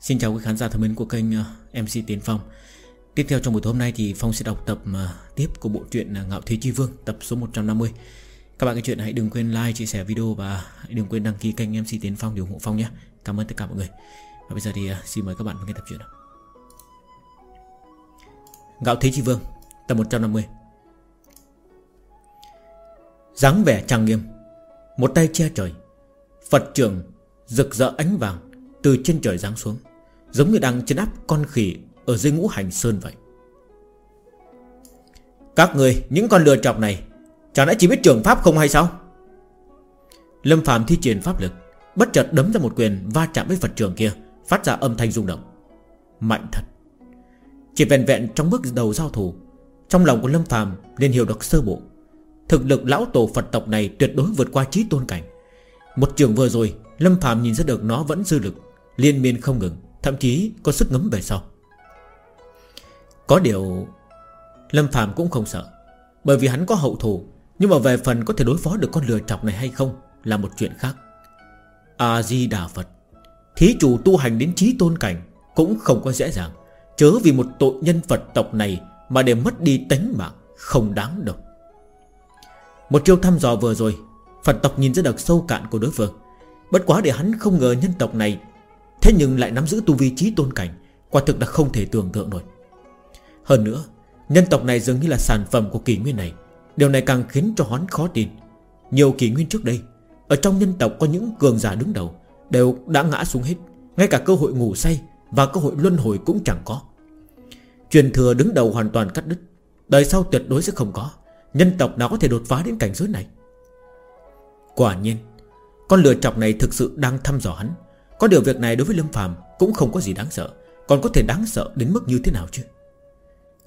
Xin chào quý khán giả thân mến của kênh ờ, MC Tiến Phong. Tiếp theo trong buổi tối hôm nay thì Phong sẽ đọc tập ờ, tiếp của bộ truyện ờ, Ngạo Thế Chi Vương tập số 150 Các bạn cái chuyện hãy đừng quên like, chia sẻ video và hãy đừng quên đăng ký kênh MC Tiến Phong để ủng hộ Phong nhé. Cảm ơn tất cả mọi người. Và bây giờ thì xin mời các bạn nghe tập truyện Ngạo Thế Chi Vương tập 150 dáng vẻ trang nghiêm Một tay che trời Phật trường rực rỡ ánh vàng Từ trên trời giáng xuống. Giống như đang chấn áp con khỉ Ở dưới ngũ hành sơn vậy. Các người, những con lừa chọc này Chẳng lẽ chỉ biết trường pháp không hay sao? Lâm Phạm thi triển pháp lực, Bất chợt đấm ra một quyền Va chạm với Phật trường kia, Phát ra âm thanh rung động. Mạnh thật. Chỉ vẹn vẹn trong bước đầu giao thủ, Trong lòng của Lâm Phạm liền hiểu được sơ bộ. Thực lực lão tổ Phật tộc này tuyệt đối vượt qua trí tôn cảnh. Một trường vừa rồi, Lâm Phạm nhìn ra được nó vẫn dư lực, Liên miên không ngừng. Thậm chí có sức ngấm về sau. Có điều, Lâm Phạm cũng không sợ, Bởi vì hắn có hậu thủ Nhưng mà về phần có thể đối phó được con lừa chọc này hay không Là một chuyện khác. A-di-đà Phật, Thí chủ tu hành đến trí tôn cảnh Cũng không có dễ dàng, Chớ vì một tội nhân Phật tộc này Mà để mất đi tính mạng Không đáng đâu. Một chiêu thăm dò vừa rồi, Phật tộc nhìn ra được sâu cạn của đối phương, Bất quá để hắn không ngờ nhân tộc này Thế nhưng lại nắm giữ tu vi trí tôn cảnh, Quả thực là không thể tưởng tượng nổi. Hơn nữa, Nhân tộc này dường như là sản phẩm của kỷ nguyên này. Điều này càng khiến cho hắn khó tin. Nhiều kỷ nguyên trước đây, Ở trong nhân tộc có những cường giả đứng đầu, Đều đã ngã xuống hết. Ngay cả cơ hội ngủ say Và cơ hội luân hồi cũng chẳng có. Truyền thừa đứng đầu hoàn toàn cắt đứt, Đời sau tuyệt đối sẽ không có. Nhân tộc nào có thể đột phá đến cảnh giới này? Quả nhiên, Con lừa chọc này thực sự đang thăm dò hắn có điều việc này đối với Lâm Phàm Cũng không có gì đáng sợ. Còn có thể đáng sợ đến mức như thế nào chứ?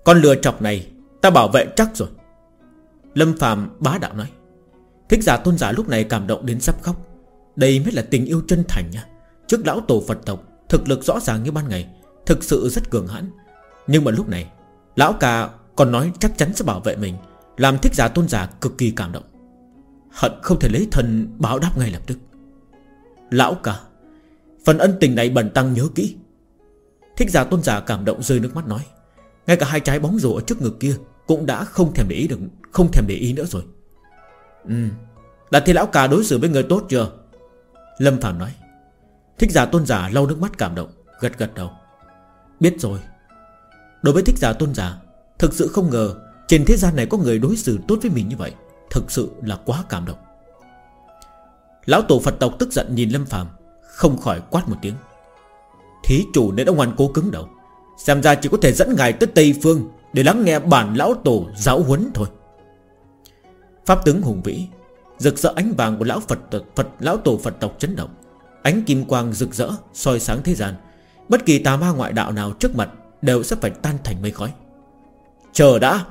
Con lừa chọc này, Ta bảo vệ chắc rồi. Lâm Phàm bá đạo nói. Thích giả tôn giả lúc này cảm động đến sắp khóc. Đây mới là tình yêu chân thành nha. Trước lão tổ Phật tộc, Thực lực rõ ràng như ban ngày, Thực sự rất cường hãn. Nhưng mà lúc này, Lão ca còn nói chắc chắn sẽ bảo vệ mình, Làm thích giả tôn giả cực kỳ cảm động. Hận không thể lấy thần báo đáp ngay lập tức. Lão ca Phần ân tình này bần tăng nhớ kỹ. Thích giả tôn giả cảm động rơi nước mắt nói, Ngay cả hai trái bóng rổ ở trước ngực kia Cũng đã không thèm để ý được, Không thèm để ý nữa rồi. Ừ Đạt thì lão cả đối xử với người tốt chưa? Lâm Phạm nói, Thích giả tôn giả lau nước mắt cảm động, Gật gật đầu. Biết rồi. Đối với thích giả tôn giả, Thực sự không ngờ Trên thế gian này có người đối xử tốt với mình như vậy, Thực sự là quá cảm động. Lão tổ Phật tộc tức giận nhìn Lâm Phạm không khỏi quát một tiếng. Thí chủ nên ông ngoan cố cứng đầu Xem ra chỉ có thể dẫn ngài tới Tây Phương Để lắng nghe bản lão tổ giáo huấn thôi. Pháp tướng hùng vĩ Rực rỡ ánh vàng của lão Phật, Phật lão tổ Phật tộc chấn động. Ánh kim quang rực rỡ soi sáng thế gian. Bất kỳ tà ma ngoại đạo nào trước mặt Đều sẽ phải tan thành mây khói. Chờ đã!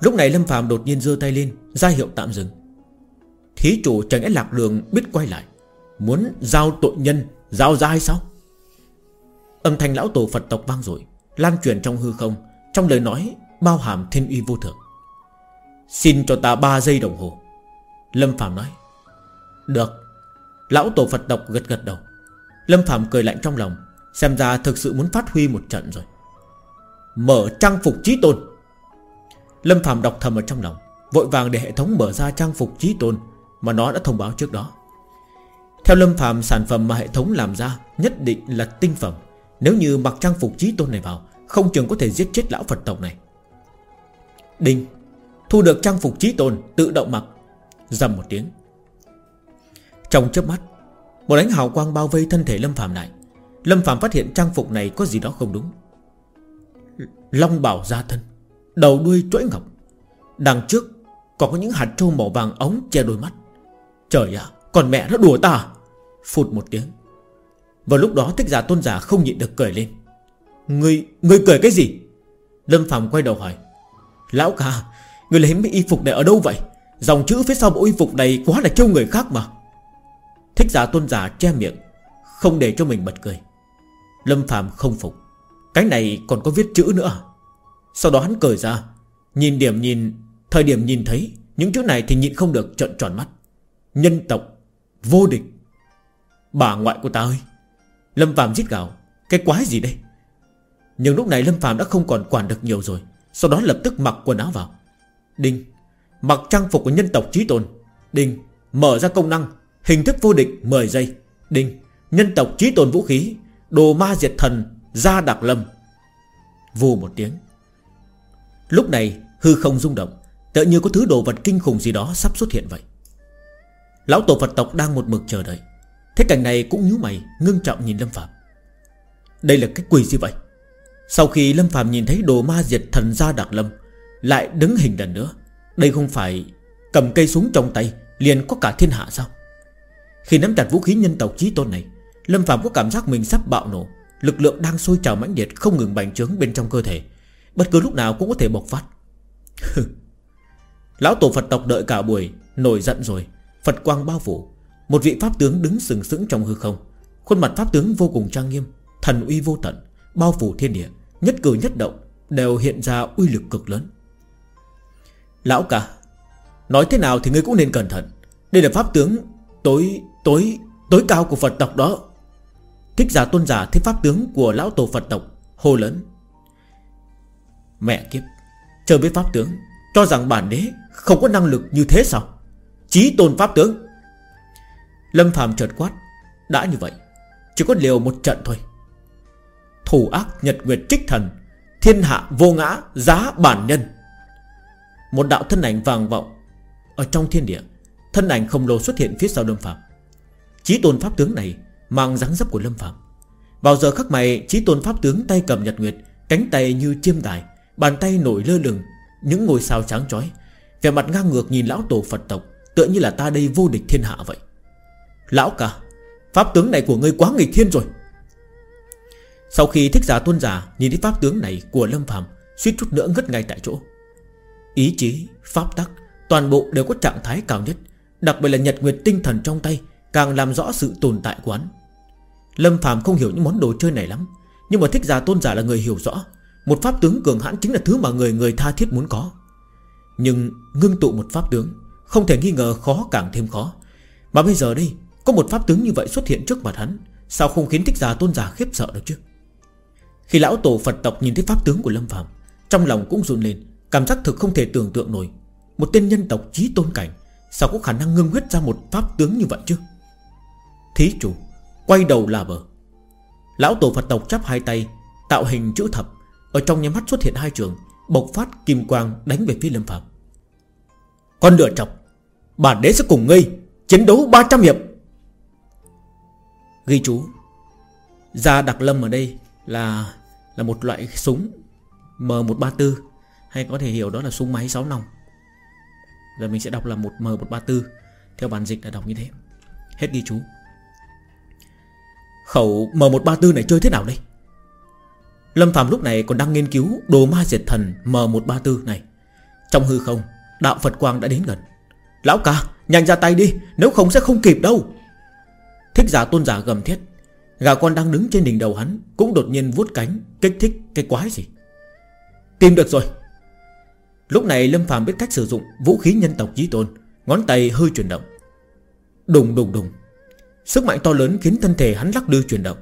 Lúc này Lâm phàm đột nhiên giơ tay lên ra hiệu tạm dừng. Thí chủ chẳng lẽ lạc đường biết quay lại? Muốn giao tội nhân, Giao ra hay sao? Âm thanh lão tổ Phật tộc vang rồi Lan truyền trong hư không, Trong lời nói bao hàm thiên uy vô thượng. Xin cho ta 3 giây đồng hồ. Lâm Phạm nói, Được. Lão tổ Phật tộc gật gật đầu. Lâm Phạm cười lạnh trong lòng, Xem ra thực sự muốn phát huy một trận rồi. Mở trang phục trí tôn. Lâm Phạm đọc thầm ở trong lòng, Vội vàng để hệ thống mở ra trang phục trí tôn Mà nó đã thông báo trước đó theo Lâm Phạm, sản phẩm mà hệ thống làm ra Nhất định là tinh phẩm. Nếu như mặc trang phục trí tôn này vào, Không chừng có thể giết chết lão Phật tộc này. Đinh. Thu được trang phục trí tôn, tự động mặc. Dầm một tiếng. Trong chớp mắt, Một ánh hào quang bao vây thân thể Lâm Phạm lại. Lâm Phạm phát hiện trang phục này có gì đó không đúng. Long bảo ra thân, Đầu đuôi chuỗi ngọc. Đằng trước còn có những hạt trâu màu vàng ống che đôi mắt. Trời ạ còn mẹ nó đùa ta à? Phụt một tiếng. Vào lúc đó thích giả tôn giả không nhịn được cười lên. Người, người cười cái gì? Lâm Phạm quay đầu hỏi. Lão ca Người lấy mấy y phục này ở đâu vậy? Dòng chữ phía sau bộ y phục này quá là trêu người khác mà. Thích giả tôn giả che miệng Không để cho mình bật cười. Lâm Phạm không phục. Cái này còn có viết chữ nữa à? Sau đó hắn cười ra Nhìn điểm nhìn Thời điểm nhìn thấy Những chữ này thì nhịn không được trợn tròn mắt. Nhân tộc Vô địch. Bà ngoại của ta ơi, Lâm Phạm giết gào. Cái quái gì đây? Nhưng lúc này Lâm Phạm đã không còn quản được nhiều rồi. Sau đó lập tức mặc quần áo vào. Đinh, Mặc trang phục của nhân tộc trí tôn. Đinh, Mở ra công năng, Hình thức vô địch 10 giây. Đinh, Nhân tộc trí tôn vũ khí, Đồ ma diệt thần, Gia đặc lâm. Vù một tiếng. Lúc này hư không rung động Tự như có thứ đồ vật kinh khủng gì đó sắp xuất hiện vậy. Lão tổ Phật tộc đang một mực chờ đợi. Thế cảnh này cũng nhíu mày, Ngưng trọng nhìn Lâm Phạm Đây là cái quỷ gì vậy? Sau khi Lâm Phạm nhìn thấy đồ ma diệt thần gia Đạc lâm, Lại đứng hình lần nữa. Đây không phải cầm cây súng trong tay, Liền có cả thiên hạ sao? Khi nắm chặt vũ khí nhân tộc chí tôn này, Lâm Phạm có cảm giác mình sắp bạo nổ. Lực lượng đang sôi trào mãnh liệt, Không ngừng bành trướng bên trong cơ thể. Bất cứ lúc nào cũng có thể bộc phát. Lão tổ Phật tộc đợi cả buổi, Nổi giận rồi. Phật quang bao phủ. Một vị pháp tướng đứng sừng sững trong hư không. Khuôn mặt pháp tướng vô cùng trang nghiêm, Thần uy vô tận, Bao phủ thiên địa, Nhất cử nhất động, Đều hiện ra uy lực cực lớn. Lão cả Nói thế nào thì ngươi cũng nên cẩn thận. Đây là pháp tướng tối tối tối cao của Phật tộc đó. Thích giả tôn giả thấy pháp tướng của lão tổ Phật tộc, Hô lớn. Mẹ kiếp Chờ biết pháp tướng, Cho rằng bản đế không có năng lực như thế sao? Chí tôn pháp tướng. Lâm phàm chợt quát, Đã như vậy, Chỉ có liều một trận thôi. Thủ ác nhật nguyệt trích thần, Thiên hạ vô ngã giá bản nhân. Một đạo thân ảnh vàng vọng Ở trong thiên địa, Thân ảnh khổng lồ xuất hiện phía sau Lâm phàm. Chí tôn pháp tướng này Mang dáng dấp của Lâm phàm. Vào giờ khắc mày Chí tôn pháp tướng tay cầm nhật nguyệt, Cánh tay như chiêm đài, Bàn tay nổi lơ lửng, Những ngôi sao sáng chói về mặt ngang ngược nhìn lão tổ Phật tộc. Tựa như là ta đây vô địch thiên hạ vậy. Lão cả Pháp tướng này của ngươi quá nghịch thiên rồi. Sau khi thích giả tôn giả Nhìn thấy pháp tướng này của Lâm phàm suýt chút nữa ngất ngay tại chỗ. Ý chí, pháp tắc Toàn bộ đều có trạng thái cao nhất Đặc biệt là nhật nguyệt tinh thần trong tay Càng làm rõ sự tồn tại của hắn. Lâm phàm không hiểu những món đồ chơi này lắm Nhưng mà thích giả tôn giả là người hiểu rõ Một pháp tướng cường hãn chính là thứ mà người người tha thiết muốn có. Nhưng ngưng tụ một pháp tướng không thể nghi ngờ khó càng thêm khó. Mà bây giờ đây, Có một pháp tướng như vậy xuất hiện trước mặt hắn, Sao không khiến thích giả tôn giả khiếp sợ được chứ? Khi lão tổ Phật tộc nhìn thấy pháp tướng của Lâm Phạm Trong lòng cũng run lên, Cảm giác thực không thể tưởng tượng nổi. Một tên nhân tộc trí tôn cảnh, Sao có khả năng ngưng huyết ra một pháp tướng như vậy chứ? Thí chủ, Quay đầu là bờ. Lão tổ Phật tộc chắp hai tay, Tạo hình chữ thập, Ở trong nhà mắt xuất hiện hai trường, Bộc phát kim quang đánh về phía Lâm Phạm Con lửa chọc Bản đế sẽ cùng ngươi Chiến đấu 300 hiệp. Ghi chú, Gia đặc lâm ở đây là Là một loại súng M134 Hay có thể hiểu đó là súng máy 6 nòng. Giờ mình sẽ đọc là một M134 Theo bản dịch đã đọc như thế. Hết ghi chú. Khẩu M134 này chơi thế nào đây? Lâm Phạm lúc này còn đang nghiên cứu Đồ ma diệt thần M134 này. Trong hư không, Đạo Phật Quang đã đến gần. Lão ca, nhanh ra tay đi, Nếu không sẽ không kịp đâu. Thích giả tôn giả gầm thét. Gà con đang đứng trên đỉnh đầu hắn Cũng đột nhiên vuốt cánh, Kích thích cái quái gì? Tìm được rồi. Lúc này Lâm phàm biết cách sử dụng Vũ khí nhân tộc chí tôn, Ngón tay hơi chuyển động. Đùng đùng đùng. Sức mạnh to lớn khiến thân thể hắn lắc lư chuyển động.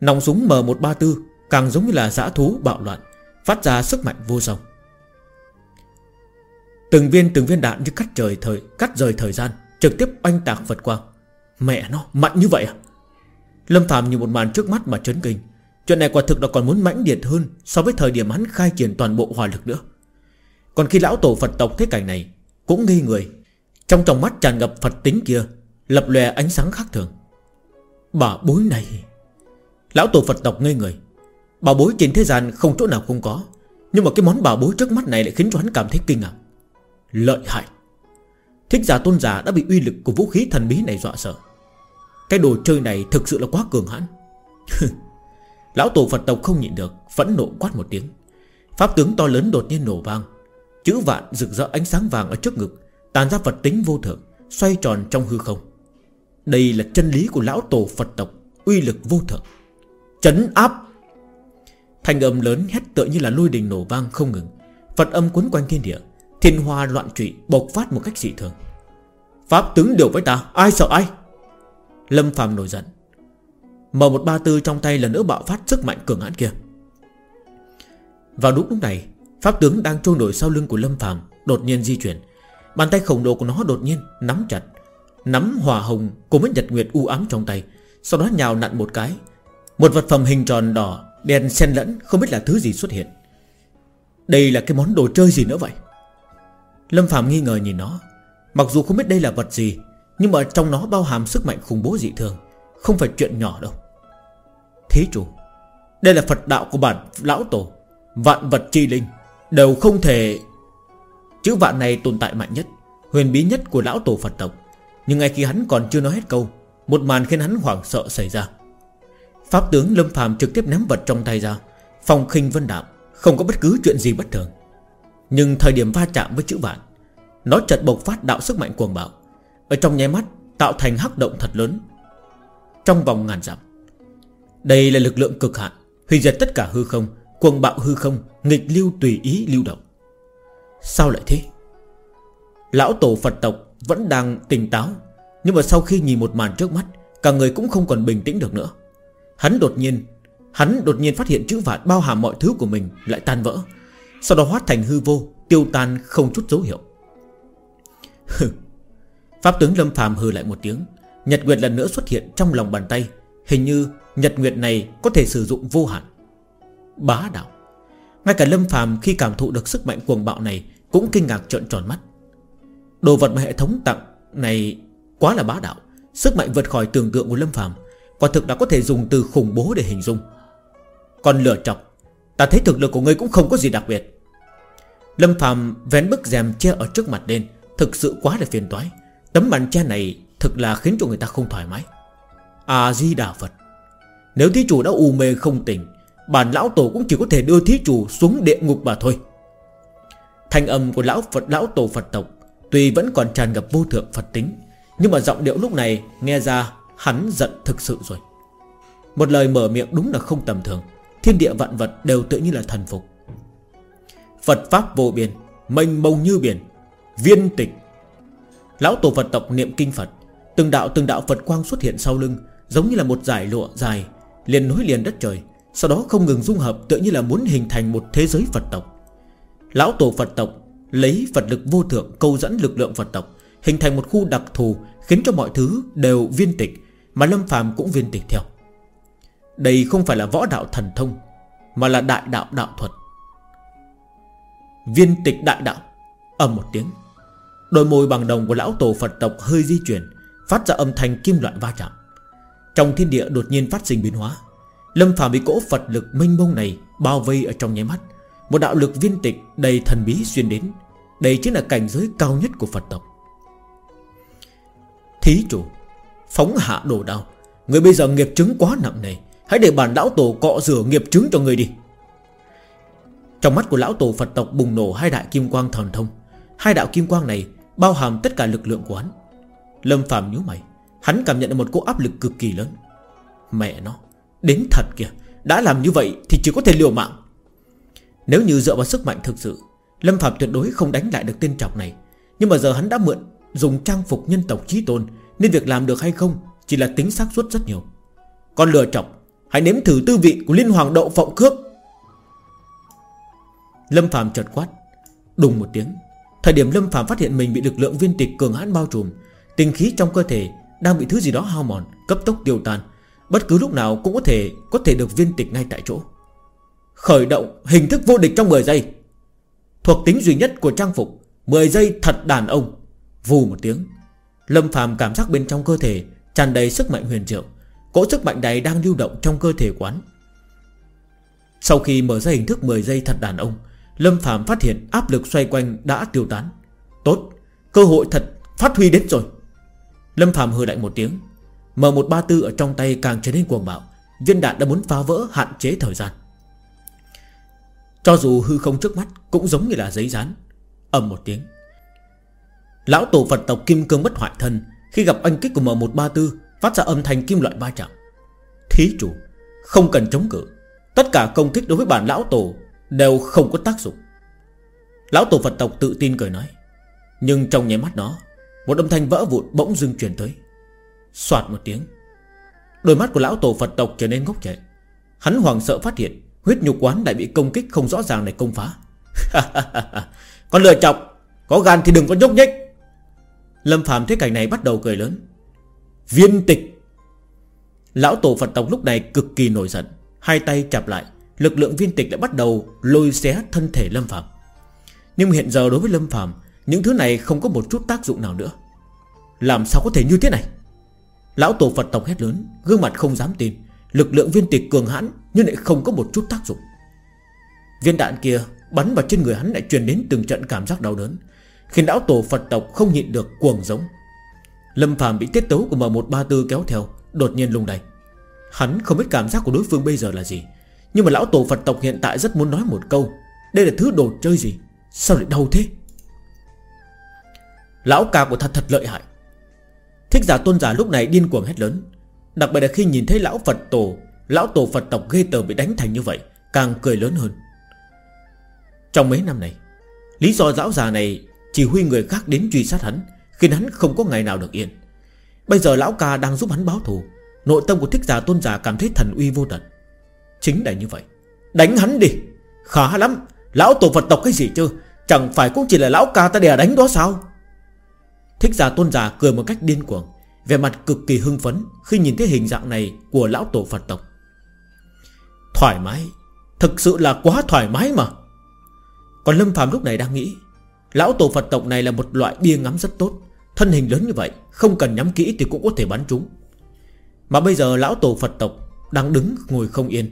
Nòng súng M134 Càng giống như là dã thú bạo loạn, Phát ra sức mạnh vô song. Từng viên từng viên đạn như cắt trời thời, Cắt rời thời gian, Trực tiếp oanh tạc Phật Quang. Mẹ nó, mạnh như vậy à? Lâm Phạm như một màn trước mắt mà chấn kinh. Chuyện này quả thực là còn muốn mãnh liệt hơn So với thời điểm hắn khai triển toàn bộ hỏa lực nữa. Còn khi lão tổ Phật tộc thấy cảnh này, Cũng nghi người. Trong tròng mắt tràn ngập Phật tính kia, Lập lòe ánh sáng khác thường. Bà bối này. Lão tổ Phật tộc ngây người. Bà bối trên thế gian không chỗ nào không có, Nhưng mà cái món bà bối trước mắt này lại khiến cho hắn cảm thấy kinh ngạc. Lợi hại. Thích giả tôn giả đã bị uy lực của vũ khí thần bí này dọa sợ. Cái đồ chơi này thực sự là quá cường hãn. Lão tổ Phật tộc không nhịn được, Phẫn nộ quát một tiếng. Pháp tướng to lớn đột nhiên nổ vang. Chữ vạn rực rỡ ánh sáng vàng ở trước ngực, Tàn ra vật tính vô thượng, Xoay tròn trong hư không. Đây là chân lý của lão tổ Phật tộc, Uy lực vô thượng. Chấn áp! Thành âm lớn hét tựa như là lôi đình nổ vang không ngừng. Phật âm quấn quanh thiên địa Thiên hoa loạn trụy bộc phát một cách dị thường. Pháp tướng đều với ta, Ai sợ ai? Lâm phàm nổi giận M134 trong tay lần nữa bạo phát sức mạnh cường hãn kia. Vào đúng lúc này, Pháp tướng đang trôi nổi sau lưng của Lâm Phàm Đột nhiên di chuyển. Bàn tay khổng lồ của nó đột nhiên nắm chặt, Nắm hòa hồng cùng với nhật nguyệt u ám trong tay, Sau đó nhào nặn một cái. Một vật phẩm hình tròn đỏ, Đèn xen lẫn, không biết là thứ gì xuất hiện. Đây là cái món đồ chơi gì nữa vậy? Lâm Phạm nghi ngờ nhìn nó. Mặc dù không biết đây là vật gì, Nhưng mà trong nó bao hàm sức mạnh khủng bố dị thường, Không phải chuyện nhỏ đâu. Thí chủ, Đây là Phật đạo của bản lão tổ. Vạn vật chi linh Đều không thể Chữ vạn này tồn tại mạnh nhất, Huyền bí nhất của lão tổ Phật tộc. Nhưng ngay khi hắn còn chưa nói hết câu, Một màn khiến hắn hoảng sợ xảy ra. Pháp tướng Lâm Phàm trực tiếp ném vật trong tay ra, phòng khinh vân đạm, Không có bất cứ chuyện gì bất thường. Nhưng thời điểm va chạm với chữ vạn, Nó chợt bộc phát đạo sức mạnh cuồng bạo. Ở trong nháy mắt, tạo thành hắc động thật lớn. Trong vòng ngàn dặm, Đây là lực lượng cực hạn, Hủy diệt tất cả hư không, Cuồng bạo hư không, Nghịch lưu tùy ý lưu động. Sao lại thế? Lão tổ Phật tộc vẫn đang tỉnh táo, Nhưng mà sau khi nhìn một màn trước mắt, Cả người cũng không còn bình tĩnh được nữa. Hắn đột nhiên, Hắn đột nhiên phát hiện chữ vạn bao hàm mọi thứ của mình Lại tan vỡ. Sau đó hóa thành hư vô, Tiêu tan không chút dấu hiệu. Pháp tướng Lâm phàm hừ lại một tiếng. Nhật Nguyệt lần nữa xuất hiện trong lòng bàn tay. Hình như Nhật Nguyệt này có thể sử dụng vô hạn. Bá đạo. Ngay cả Lâm phàm khi cảm thụ được sức mạnh cuồng bạo này Cũng kinh ngạc trợn tròn mắt. Đồ vật mà hệ thống tặng này Quá là bá đạo. Sức mạnh vượt khỏi tưởng tượng của Lâm phàm, Quả thực đã có thể dùng từ khủng bố để hình dung. Còn lửa chọc, Ta thấy thực lực của ngươi cũng không có gì đặc biệt. Lâm Phạm vén bức rèm che ở trước mặt lên, Thực sự quá là phiền toái. Tấm màn che này thực là khiến cho người ta không thoải mái. A-di-đà Phật. Nếu thí chủ đã u mê không tỉnh, Bản lão tổ cũng chỉ có thể đưa thí chủ xuống địa ngục mà thôi. Thanh âm của lão Phật, lão tổ Phật tộc Tuy vẫn còn tràn ngập vô thượng Phật tính, Nhưng mà giọng điệu lúc này nghe ra Hắn giận thực sự rồi. Một lời mở miệng đúng là không tầm thường. Thiên địa vạn vật đều tự như là thần phục. Phật Pháp vô biên, Mênh mông như biển, Viên tịch. Lão tổ Phật tộc niệm kinh Phật, Từng đạo từng đạo Phật quang xuất hiện sau lưng, Giống như là một giải lụa dài, Liền nối liền đất trời, Sau đó không ngừng dung hợp tự như là muốn hình thành một thế giới Phật tộc. Lão tổ Phật tộc Lấy Phật lực vô thượng câu dẫn lực lượng Phật tộc, Hình thành một khu đặc thù Khiến cho mọi thứ đều viên tịch, Mà Lâm phàm cũng viên tịch theo. Đây không phải là võ đạo thần thông, Mà là đại đạo đạo thuật. Viên tịch đại đạo. Ầm một tiếng. Đôi môi bằng đồng của lão tổ Phật tộc hơi di chuyển, Phát ra âm thanh kim loại va chạm. Trong thiên địa đột nhiên phát sinh biến hóa. Lâm phàm bị cỗ Phật lực mênh mông này Bao vây ở trong nháy mắt. Một đạo lực viên tịch đầy thần bí xuyên đến. Đây chính là cảnh giới cao nhất của Phật tộc. Thí chủ, Phóng hạ đồ đao. Người bây giờ nghiệp chứng quá nặng này Hãy để bản lão tổ cọ rửa nghiệp chứng cho người đi. Trong mắt của lão tổ Phật tộc bùng nổ hai đại kim quang thần thông. Hai đạo kim quang này Bao hàm tất cả lực lượng của hắn. Lâm Phạm nhíu mày, Hắn cảm nhận được một cỗ áp lực cực kỳ lớn. Mẹ nó, Đến thật kìa, Đã làm như vậy thì chỉ có thể liều mạng. Nếu như dựa vào sức mạnh thực sự, Lâm Phạm tuyệt đối không đánh lại được tên trọc này. Nhưng mà giờ hắn đã mượn Dùng trang phục nhân tộc trí tôn, Nên việc làm được hay không Chỉ là tính xác suất rất nhiều. Còn lừa trọc Hãy nếm thử tư vị của liên hoàng đậu phộng cước Lâm Phạm chợt quát. Đùng một tiếng, Thời điểm Lâm Phạm phát hiện mình bị lực lượng viên tịch cường hãn bao trùm tình khí trong cơ thể Đang bị thứ gì đó hao mòn, Cấp tốc tiêu tan. Bất cứ lúc nào cũng có thể Có thể được viên tịch ngay tại chỗ. Khởi động hình thức vô địch trong 10 giây. Thuộc tính duy nhất của trang phục 10 giây thật đàn ông. Vù một tiếng, Lâm Phạm cảm giác bên trong cơ thể tràn đầy sức mạnh huyền diệu, Cỗ sức mạnh này đang lưu động trong cơ thể quán. Sau khi mở ra hình thức 10 giây thật đàn ông Lâm Phạm phát hiện áp lực xoay quanh đã tiêu tán. Tốt, Cơ hội thật phát huy đến rồi. Lâm Phạm hừ lạnh một tiếng M134 ở trong tay càng trở nên cuồng bạo. Viên đạn đã muốn phá vỡ hạn chế thời gian. Cho dù hư không trước mắt Cũng giống như là giấy dán. Ầm một tiếng. Lão tổ Phật tộc Kim Cương bất hoại thân, Khi gặp anh kích của M134 Phát ra âm thanh kim loại ba chạm. Thí chủ, Không cần chống cự. Tất cả công kích đối với bản lão tổ Đều không có tác dụng. Lão tổ Phật tộc tự tin cười nói, Nhưng trong nháy mắt đó, Một âm thanh vỡ vụn bỗng dưng truyền tới. Xoạt một tiếng, Đôi mắt của lão tổ Phật tộc trở nên ngốc trệ. Hắn hoàng sợ phát hiện Huyết nhục quán lại bị công kích không rõ ràng này công phá. Con lừa chọc, Có gan thì đừng có nhúc nhích. Lâm Phạm thấy cảnh này bắt đầu cười lớn. Viên tịch. Lão tổ Phật tộc lúc này cực kỳ nổi giận, Hai tay chạp lại Lực lượng viên tịch lại bắt đầu lôi xé thân thể Lâm Phạm Nhưng hiện giờ đối với Lâm Phạm Những thứ này không có một chút tác dụng nào nữa. Làm sao có thể như thế này? Lão tổ Phật tộc hét lớn, Gương mặt không dám tin, Lực lượng viên tịch cường hãn Nhưng lại không có một chút tác dụng. Viên đạn kia bắn vào trên người hắn lại truyền đến từng trận cảm giác đau đớn, Khiến lão tổ Phật tộc không nhịn được cuồng giống. Lâm phàm bị tiết tấu của M134 kéo theo, Đột nhiên lung đầy Hắn không biết cảm giác của đối phương bây giờ là gì nhưng mà lão tổ Phật tộc hiện tại rất muốn nói một câu. Đây là thứ đồ chơi gì? Sao lại đau thế? Lão ca của thật thật lợi hại. Thích giả tôn giả lúc này điên cuồng hét lớn. Đặc biệt là khi nhìn thấy lão Phật tổ, Lão tổ Phật tộc ghê tờ bị đánh thành như vậy, Càng cười lớn hơn. Trong mấy năm này, Lý do lão già này chỉ huy người khác đến truy sát hắn, Khiến hắn không có ngày nào được yên. Bây giờ lão ca đang giúp hắn báo thù, Nội tâm của thích giả tôn giả cảm thấy thần uy vô tận. Chính là như vậy. Đánh hắn đi. Khá lắm. Lão tổ Phật tộc cái gì chứ? Chẳng phải cũng chỉ là lão ca ta đè đánh đó sao? Thích giả tôn giả cười một cách điên cuồng. Về mặt cực kỳ hưng phấn Khi nhìn thấy hình dạng này của lão tổ Phật tộc. Thoải mái. Thực sự là quá thoải mái mà. Còn Lâm Phàm lúc này đang nghĩ, Lão tổ Phật tộc này là một loại bia ngắm rất tốt. Thân hình lớn như vậy, Không cần nhắm kỹ thì cũng có thể bắn trúng Mà bây giờ lão tổ Phật tộc Đang đứng ngồi không yên.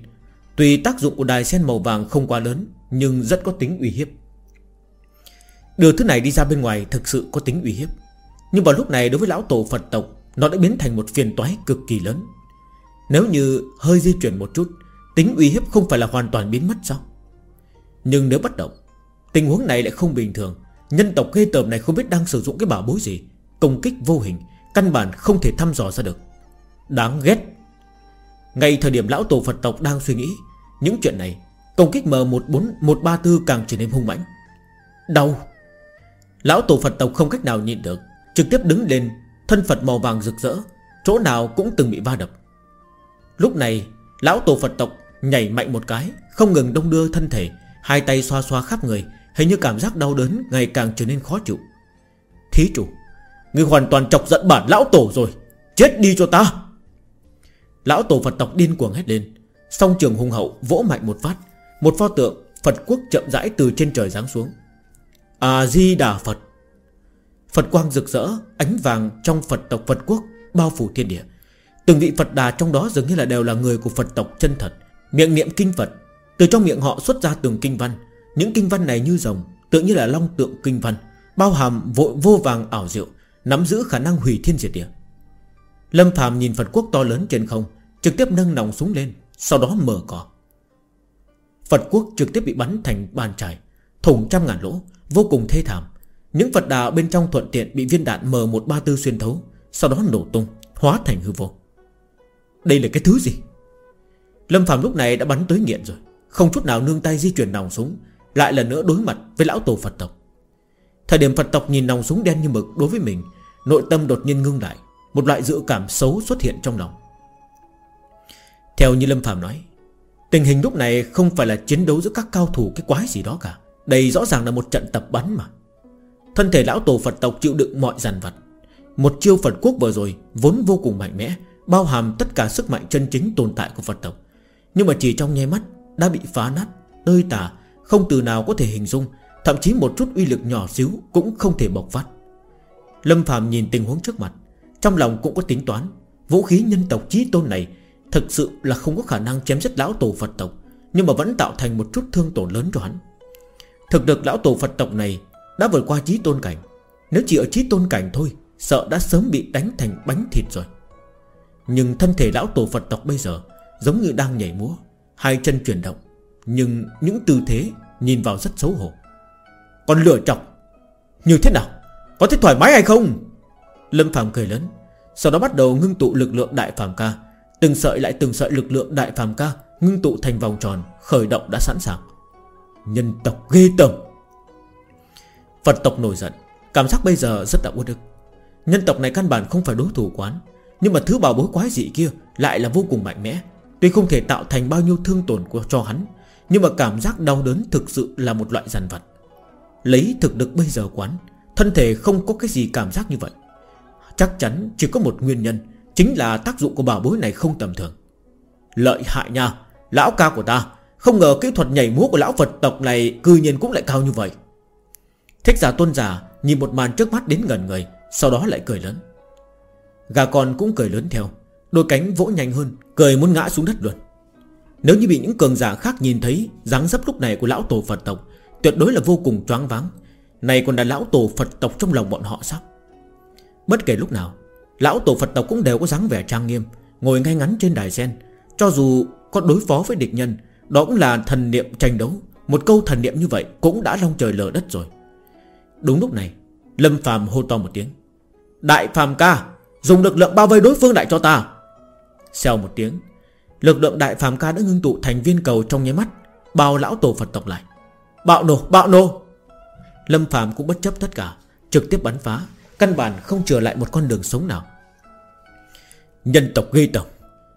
Tuy tác dụng của đài sen màu vàng không quá lớn, Nhưng rất có tính uy hiếp. Đưa thứ này đi ra bên ngoài Thực sự có tính uy hiếp. Nhưng vào lúc này đối với lão tổ Phật tộc, Nó đã biến thành một phiền toái cực kỳ lớn. Nếu như hơi di chuyển một chút, Tính uy hiếp không phải là hoàn toàn biến mất sao? Nhưng nếu bất động, Tình huống này lại không bình thường. Nhân tộc ghê tởm này không biết đang sử dụng cái bảo bối gì, Công kích vô hình, Căn bản không thể thăm dò ra được. Đáng ghét. Ngay thời điểm lão tổ Phật tộc đang suy nghĩ, Những chuyện này, Công kích M14134 càng trở nên hung mãnh. Đau! Lão tổ Phật tộc không cách nào nhịn được, Trực tiếp đứng lên, Thân Phật màu vàng rực rỡ, Chỗ nào cũng từng bị va đập. Lúc này, Lão tổ Phật tộc nhảy mạnh một cái, Không ngừng đông đưa thân thể, Hai tay xoa xoa khắp người, Hình như cảm giác đau đớn ngày càng trở nên khó chịu. Thí chủ Người hoàn toàn chọc giận bản lão tổ rồi, Chết đi cho ta! Lão tổ Phật tộc điên cuồng hét lên. Song trường hung hậu vỗ mạnh một phát. Một pho tượng Phật quốc chậm rãi từ trên trời giáng xuống. A-di-đà Phật. Phật quang rực rỡ, Ánh vàng trong Phật tộc Phật quốc Bao phủ thiên địa. Từng vị Phật đà trong đó dường như là đều là người của Phật tộc chân thật. Miệng niệm kinh Phật. Từ trong miệng họ xuất ra từng kinh văn. Những kinh văn này như rồng, Tự như là long tượng kinh văn, Bao hàm vội vô vàng ảo diệu, Nắm giữ khả năng hủy thiên diệt địa. Lâm Phạm nhìn Phật quốc to lớn trên không, Trực tiếp nâng nòng súng lên, Sau đó mở cỏ. Phật quốc trực tiếp bị bắn thành bàn trải, Thủng trăm ngàn lỗ, Vô cùng thê thảm. Những Phật đà bên trong thuận tiện bị viên đạn M134 xuyên thấu, Sau đó nổ tung, Hóa thành hư vô. Đây là cái thứ gì? Lâm Phạm lúc này đã bắn tới nghiện rồi, Không chút nào nương tay di chuyển nòng súng, lại lần nữa đối mặt với lão tổ Phật tộc. Thời điểm Phật tộc nhìn nòng súng đen như mực đối với mình, Nội tâm đột nhiên ngưng lại. Một loại dự cảm xấu xuất hiện trong lòng. Theo như Lâm Phạm nói Tình hình lúc này không phải là chiến đấu giữa các cao thủ cái quái gì đó cả. Đây rõ ràng là một trận tập bắn mà. Thân thể lão tổ Phật tộc chịu đựng mọi giàn vật Một chiêu Phật quốc vừa rồi Vốn vô cùng mạnh mẽ Bao hàm tất cả sức mạnh chân chính tồn tại của Phật tộc. Nhưng mà chỉ trong nháy mắt Đã bị phá nát, tơi tả không từ nào có thể hình dung Thậm chí một chút uy lực nhỏ xíu Cũng không thể bộc phát. Lâm Phạm nhìn tình huống trước mặt trong lòng cũng có tính toán, Vũ khí nhân tộc chí tôn này Thực sự là không có khả năng chém giết lão tổ Phật tộc, Nhưng mà vẫn tạo thành một chút thương tổn lớn cho hắn. Thực được lão tổ Phật tộc này Đã vượt qua chí tôn cảnh. Nếu chỉ ở chí tôn cảnh thôi, Sợ đã sớm bị đánh thành bánh thịt rồi. Nhưng thân thể lão tổ Phật tộc bây giờ Giống như đang nhảy múa, Hai chân chuyển động, nhưng những tư thế Nhìn vào rất xấu hổ. Còn lửa chọc Như thế nào? Có thể thoải mái hay không? Lâm Phạm cười lớn. Sau đó bắt đầu ngưng tụ lực lượng đại phàm ca. Từng sợi lại từng sợi lực lượng đại phàm ca Ngưng tụ thành vòng tròn, Khởi động đã sẵn sàng. Nhân tộc ghê tởm. Phật tộc nổi giận. Cảm giác bây giờ rất là uất ức. Nhân tộc này căn bản không phải đối thủ quán. Nhưng mà thứ bảo bối quái dị kia Lại là vô cùng mạnh mẽ. Tuy không thể tạo thành bao nhiêu thương tổn của cho hắn, Nhưng mà cảm giác đau đớn thực sự là một loại dằn vặt. Lấy thực lực bây giờ quán, Thân thể không có cái gì cảm giác như vậy. Chắc chắn chỉ có một nguyên nhân, Chính là tác dụng của bảo bối này không tầm thường. Lợi hại nha, Lão ca của ta, Không ngờ kỹ thuật nhảy múa của lão Phật tộc này Cư nhiên cũng lại cao như vậy. Thích giả tôn giả Nhìn một màn trước mắt đến gần người, Sau đó lại cười lớn. Gà con cũng cười lớn theo, Đôi cánh vỗ nhanh hơn, Cười muốn ngã xuống đất luôn. Nếu như bị những cường giả khác nhìn thấy dáng dấp lúc này của lão tổ Phật tộc, Tuyệt đối là vô cùng choáng váng. Này còn là lão tổ Phật tộc trong lòng bọn họ sao? Bất kể lúc nào, Lão tổ Phật tộc cũng đều có dáng vẻ trang nghiêm, Ngồi ngay ngắn trên đài sen. Cho dù có đối phó với địch nhân, Đó cũng là thần niệm tranh đấu. Một câu thần niệm như vậy cũng đã long trời lở đất rồi. Đúng lúc này, Lâm phàm hô to một tiếng. Đại phàm ca, Dùng lực lượng bao vây đối phương đại cho ta. Xèo một tiếng, Lực lượng đại phàm ca đã ngưng tụ thành viên cầu trong nháy mắt, Bao lão tổ Phật tộc lại. Bạo nổ bạo nổ! Lâm phàm cũng bất chấp tất cả, Trực tiếp bắn phá. Căn bản không trở lại một con đường sống nào. Nhân tộc ghi tộc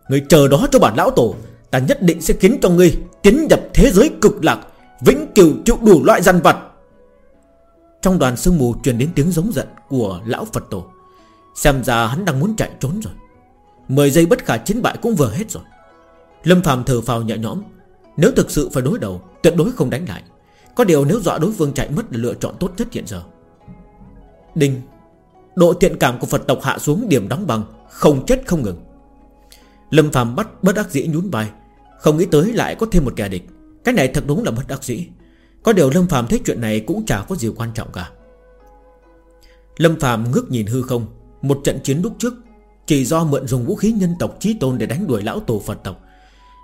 Người chờ đó cho bản lão tổ, Ta nhất định sẽ khiến cho ngươi Tiến nhập thế giới cực lạc, Vĩnh cửu chịu đủ loại gian vật Trong đoàn sương mù truyền đến tiếng giống giận Của lão Phật tổ. Xem ra hắn đang muốn chạy trốn rồi. Mười giây bất khả chiến bại cũng vừa hết rồi. Lâm phàm thở phào nhẹ nhõm. Nếu thực sự phải đối đầu, Tuyệt đối không đánh lại. Có điều nếu dọa đối phương chạy mất là lựa chọn tốt nhất hiện giờ. Đinh Độ thiện cảm của Phật tộc hạ xuống điểm đóng bằng Không chết không ngừng. Lâm phàm bắt bất đắc dĩ nhún vai, Không nghĩ tới lại có thêm một kẻ địch. Cái này thật đúng là bất đắc dĩ. Có điều Lâm phàm thấy chuyện này cũng chả có gì quan trọng cả. Lâm phàm ngước nhìn hư không, Một trận chiến lúc trước, Chỉ do mượn dùng vũ khí nhân tộc trí tôn Để đánh đuổi lão tổ Phật tộc.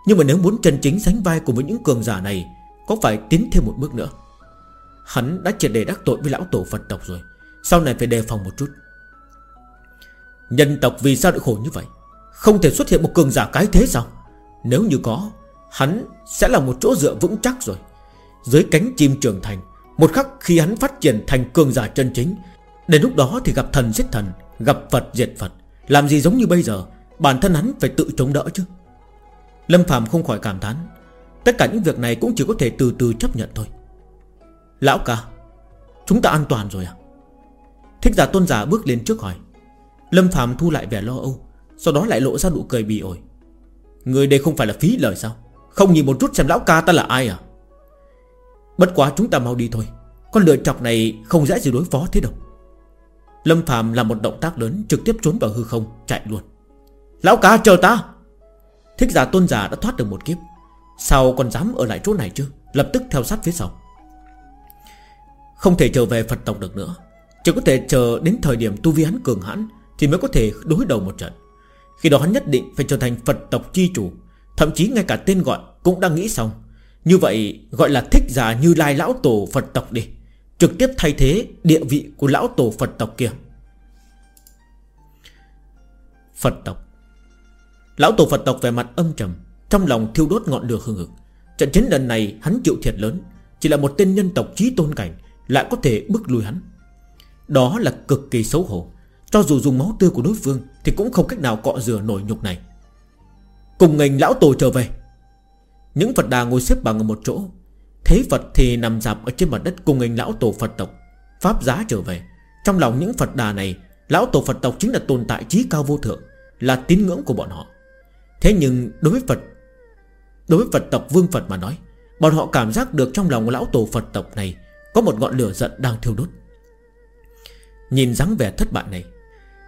Nhưng mà nếu muốn chân chính sánh vai cùng với những cường giả này, Có phải tiến thêm một bước nữa? Hắn đã triệt để đắc tội với lão tổ Phật tộc rồi, Sau này phải đề phòng một chút. Nhân tộc vì sao lại khổ như vậy? Không thể xuất hiện một cường giả cái thế sao? Nếu như có, Hắn sẽ là một chỗ dựa vững chắc rồi. Dưới cánh chim trưởng thành, Một khắc khi hắn phát triển thành cường giả chân chính, Đến lúc đó thì gặp thần giết thần, Gặp Phật diệt Phật. Làm gì giống như bây giờ? Bản thân hắn phải tự chống đỡ chứ. Lâm Phạm không khỏi cảm thán. Tất cả những việc này cũng chỉ có thể từ từ chấp nhận thôi. Lão ca, Chúng ta an toàn rồi à? Thích giả tôn giả bước lên trước hỏi. Lâm Phạm thu lại vẻ lo âu, Sau đó lại lộ ra nụ cười bị ổi. Người đây không phải là phí lời sao? Không nhìn một chút xem lão ca ta là ai à? Bất quá chúng ta mau đi thôi, Con lựa chọc này không dễ gì đối phó thế đâu. Lâm Phạm làm một động tác lớn Trực tiếp trốn vào hư không, chạy luôn. Lão ca chờ ta! Thích giả tôn giả đã thoát được một kiếp. Sao còn dám ở lại chỗ này chứ? Lập tức theo sát phía sau. Không thể trở về Phật tộc được nữa. Chỉ có thể chờ đến thời điểm tu vi hắn cường hãn thì mới có thể đối đầu một trận. Khi đó hắn nhất định phải trở thành Phật tộc chi chủ, Thậm chí ngay cả tên gọi Cũng đang nghĩ xong. Như vậy gọi là thích giả như lai lão tổ Phật tộc đi, Trực tiếp thay thế địa vị của lão tổ Phật tộc kia. Phật tộc. Lão tổ Phật tộc về mặt âm trầm, Trong lòng thiêu đốt ngọn lửa hương hực. Trận chiến lần này hắn chịu thiệt lớn, Chỉ là một tên nhân tộc trí tôn cảnh Lại có thể bước lui hắn. Đó là cực kỳ xấu hổ cho dù dùng máu tươi của đối phương Thì cũng không cách nào cọ rửa nổi nhục này. Cùng ngành lão tổ trở về. Những Phật đà ngồi xếp bằng ở một chỗ. Thấy Phật thì nằm dạp ở trên mặt đất Cùng ngành lão tổ Phật tộc. Pháp giá trở về. Trong lòng những Phật đà này, Lão tổ Phật tộc chính là tồn tại trí cao vô thượng, Là tín ngưỡng của bọn họ. Thế nhưng đối với Phật, Đối với Phật tộc Vương Phật mà nói, Bọn họ cảm giác được trong lòng của lão tổ Phật tộc này Có một ngọn lửa giận đang thiêu đốt. Nhìn dáng vẻ thất bại này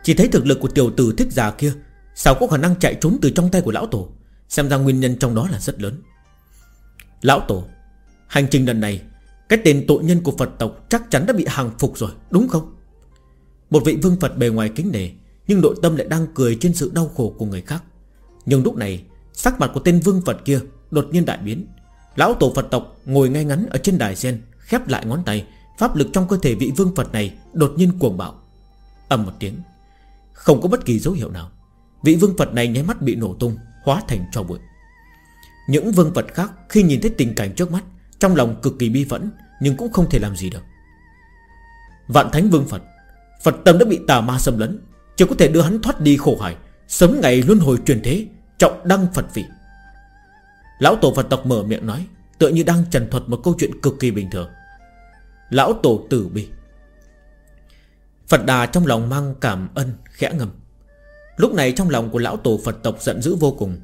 chỉ thấy thực lực của tiểu tử thích già kia, Sao có khả năng chạy trốn từ trong tay của lão tổ? Xem ra nguyên nhân trong đó là rất lớn. Lão tổ, Hành trình lần này, Cái tên tội nhân của Phật tộc chắc chắn đã bị hàng phục rồi, Đúng không? Một vị vương Phật bề ngoài kính nể, Nhưng nội tâm lại đang cười trên sự đau khổ của người khác. Nhưng lúc này, Sắc mặt của tên vương Phật kia đột nhiên đại biến. Lão tổ Phật tộc ngồi ngay ngắn ở trên đài sen, Khép lại ngón tay, Pháp lực trong cơ thể vị vương Phật này Đột nhiên cuồng bạo. Ầm một tiếng không có bất kỳ dấu hiệu nào. Vị vương Phật này nháy mắt bị nổ tung, Hóa thành tro bụi. Những vương Phật khác khi nhìn thấy tình cảnh trước mắt, Trong lòng cực kỳ bi phẫn, Nhưng cũng không thể làm gì được. Vạn thánh vương Phật Phật tâm đã bị tà ma xâm lấn Chỉ có thể đưa hắn thoát đi khổ hải, Sớm ngày luân hồi truyền thế, Trọng đăng Phật vị. Lão tổ Phật tộc mở miệng nói, Tựa như đang trần thuật một câu chuyện cực kỳ bình thường. Lão tổ tử bi. Phật đà trong lòng mang cảm ân khẽ ngầm. Lúc này trong lòng của lão tổ Phật tộc giận dữ vô cùng.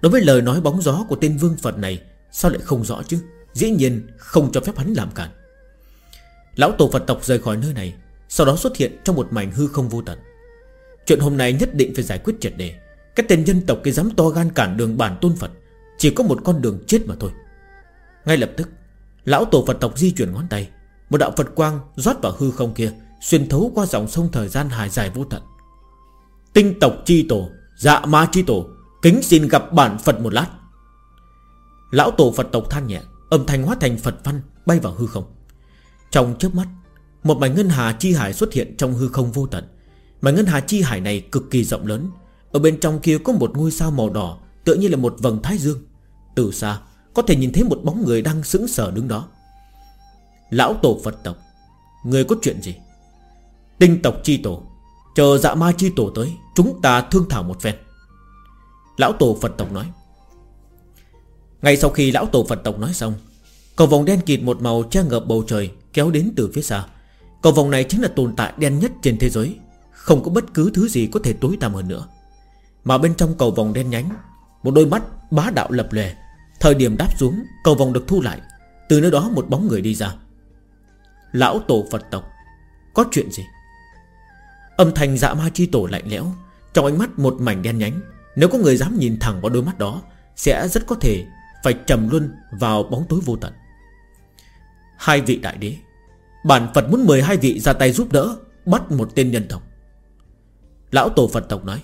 Đối với lời nói bóng gió của tên vương Phật này, Sao lại không rõ chứ? Dĩ nhiên không cho phép hắn làm cản. Lão tổ Phật tộc rời khỏi nơi này, Sau đó xuất hiện trong một mảnh hư không vô tận. Chuyện hôm nay nhất định phải giải quyết triệt đề Cái tên nhân tộc cái dám to gan cản đường bản tôn Phật, Chỉ có một con đường chết mà thôi. Ngay lập tức, Lão tổ Phật tộc di chuyển ngón tay. Một đạo Phật quang rót vào hư không kia Xuyên thấu qua dòng sông thời gian hài dài vô tận. Tinh tộc chi tổ Dạ ma chi tổ, Kính xin gặp bản Phật một lát. Lão tổ Phật tộc than nhẹ, Âm thanh hóa thành Phật văn bay vào hư không. Trong chớp mắt, Một mảnh ngân hà chi hải xuất hiện trong hư không vô tận. Mảnh ngân hà chi hải này cực kỳ rộng lớn. Ở bên trong kia có một ngôi sao màu đỏ, Tựa như là một vầng thái dương. Từ xa, có thể nhìn thấy một bóng người đang sững sờ đứng đó. Lão tổ Phật tộc, Người có chuyện gì? Tinh tộc chi tổ, Chờ dạ ma chi tổ tới, Chúng ta thương thảo một phen. Lão tổ Phật tộc nói. Ngay sau khi lão tổ Phật tộc nói xong, Cầu vòng đen kịt một màu che ngập bầu trời Kéo đến từ phía xa. Cầu vòng này chính là tồn tại đen nhất trên thế giới, Không có bất cứ thứ gì có thể tối tăm hơn nữa. Mà bên trong cầu vòng đen nhánh, Một đôi mắt bá đạo lập lè Thời điểm đáp xuống, Cầu vòng được thu lại. Từ nơi đó một bóng người đi ra. Lão tổ Phật tộc, Có chuyện gì? Âm thanh dạ ma chi tổ lạnh lẽo, Trong ánh mắt một mảnh đen nhánh. Nếu có người dám nhìn thẳng vào đôi mắt đó, Sẽ rất có thể phải trầm luân vào bóng tối vô tận. Hai vị đại đế, Bản Phật muốn mời hai vị ra tay giúp đỡ, Bắt một tên nhân tộc. Lão tổ Phật tộc nói,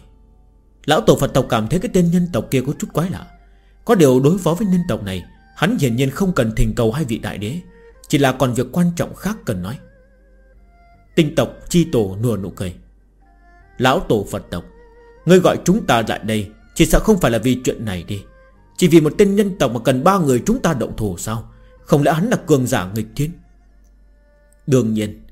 Lão tổ Phật tộc cảm thấy cái tên nhân tộc kia có chút quái lạ. Có điều đối phó với nhân tộc này, Hắn hiển nhiên không cần thỉnh cầu hai vị đại đế, Chỉ là còn việc quan trọng khác cần nói. Tinh tộc chi tổ nùa nụ cười. Lão tổ Phật tộc, Ngươi gọi chúng ta lại đây, Chỉ sợ không phải là vì chuyện này đi. Chỉ vì một tên nhân tộc mà cần ba người chúng ta động thủ sao? Không lẽ hắn là cường giả nghịch thiên? Đương nhiên,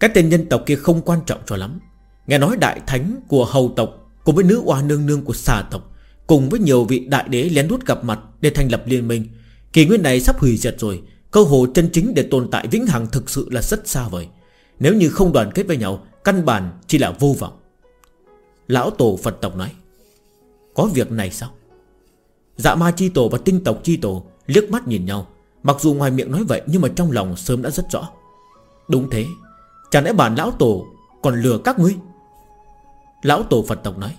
Cái tên nhân tộc kia không quan trọng cho lắm. Nghe nói đại thánh của hầu tộc Cùng với nữ oa nương nương của xà tộc Cùng với nhiều vị đại đế lén lút gặp mặt Để thành lập liên minh. Kỳ nguyên này sắp hủy diệt rồi, Cơ hội chân chính để tồn tại vĩnh hằng thực sự là rất xa vời. Nếu như không đoàn kết với nhau, Căn bản chỉ là vô vọng. Lão tổ Phật tộc nói, Có việc này sao? Dạ ma chi tổ và tinh tộc chi tổ liếc mắt nhìn nhau. Mặc dù ngoài miệng nói vậy, Nhưng mà trong lòng sớm đã rất rõ. Đúng thế Chẳng lẽ bản lão tổ còn lừa các ngươi? Lão tổ Phật tộc nói,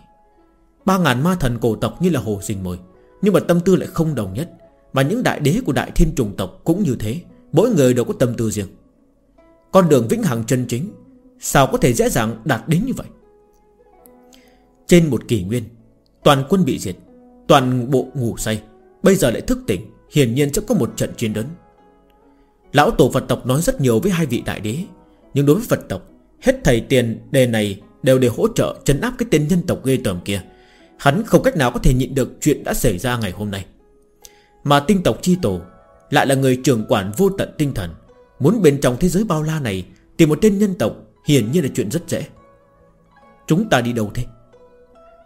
Ba ngàn ma thần cổ tộc như là hồ sinh mồi, Nhưng mà tâm tư lại không đồng nhất. Mà những đại đế của đại thiên trùng tộc cũng như thế, Mỗi người đều có tâm tư riêng. Con đường vĩnh hằng chân chính, Sao có thể dễ dàng đạt đến như vậy? Trên một kỷ nguyên, Toàn quân bị diệt, Toàn bộ ngủ say. Bây giờ lại thức tỉnh, Hiển nhiên sẽ có một trận chiến lớn. Lão tổ Phật tộc nói rất nhiều với hai vị đại đế, Nhưng đối với Phật tộc, Hết thầy tiền đề này đều để hỗ trợ chấn áp cái tên nhân tộc ghê tởm kia. Hắn không cách nào có thể nhịn được chuyện đã xảy ra ngày hôm nay. Mà tinh tộc chi tổ Lại là người trưởng quản vô tận tinh thần, Muốn bên trong thế giới bao la này Tìm một tên nhân tộc Hiển nhiên là chuyện rất dễ. Chúng ta đi đâu thế?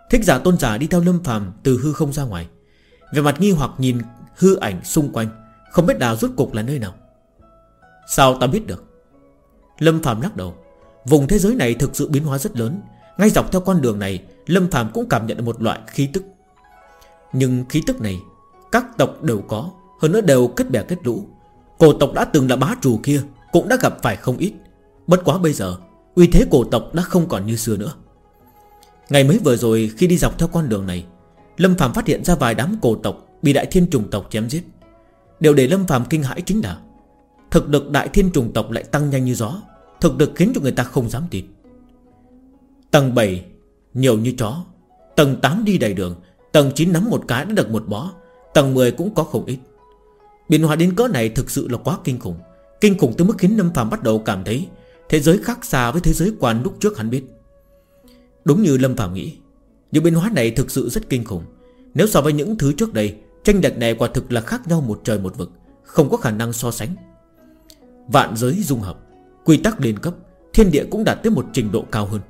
Thích giả tôn giả đi theo lâm phàm Từ hư không ra ngoài. Về mặt nghi hoặc nhìn hư ảnh xung quanh, Không biết đào rút cục là nơi nào. Sao ta biết được? Lâm phàm lắc đầu. Vùng thế giới này thực sự biến hóa rất lớn. Ngay dọc theo con đường này, Lâm phàm cũng cảm nhận một loại khí tức. Nhưng khí tức này, Các tộc đều có, Hơn nữa đều kết bè kết lũ. Cổ tộc đã từng là bá chủ kia, Cũng đã gặp phải không ít. Bất quá bây giờ, Uy thế cổ tộc đã không còn như xưa nữa. Ngày mới vừa rồi khi đi dọc theo con đường này, Lâm Phạm phát hiện ra vài đám cổ tộc Bị đại thiên trùng tộc chém giết. Điều để Lâm Phạm kinh hãi chính là, Thực lực đại thiên trùng tộc lại tăng nhanh như gió, Thực lực khiến cho người ta không dám tin. Tầng 7 Nhiều như chó. Tầng 8 đi đầy đường, Tầng 9 nắm một cái đã được một bó, Tầng 10 cũng có không ít. Biến hóa đến cỡ này thực sự là quá kinh khủng Kinh khủng tới mức khiến Lâm Phạm bắt đầu cảm thấy Thế giới khác xa với thế giới quan lúc trước hắn biết. Đúng như Lâm Phạm nghĩ. Những biến hóa này thực sự rất kinh khủng. Nếu so với những thứ trước đây, Tranh lệch này quả thực là khác nhau một trời một vực, Không có khả năng so sánh. Vạn giới dung hợp, Quy tắc liên cấp, Thiên địa cũng đạt tới một trình độ cao hơn.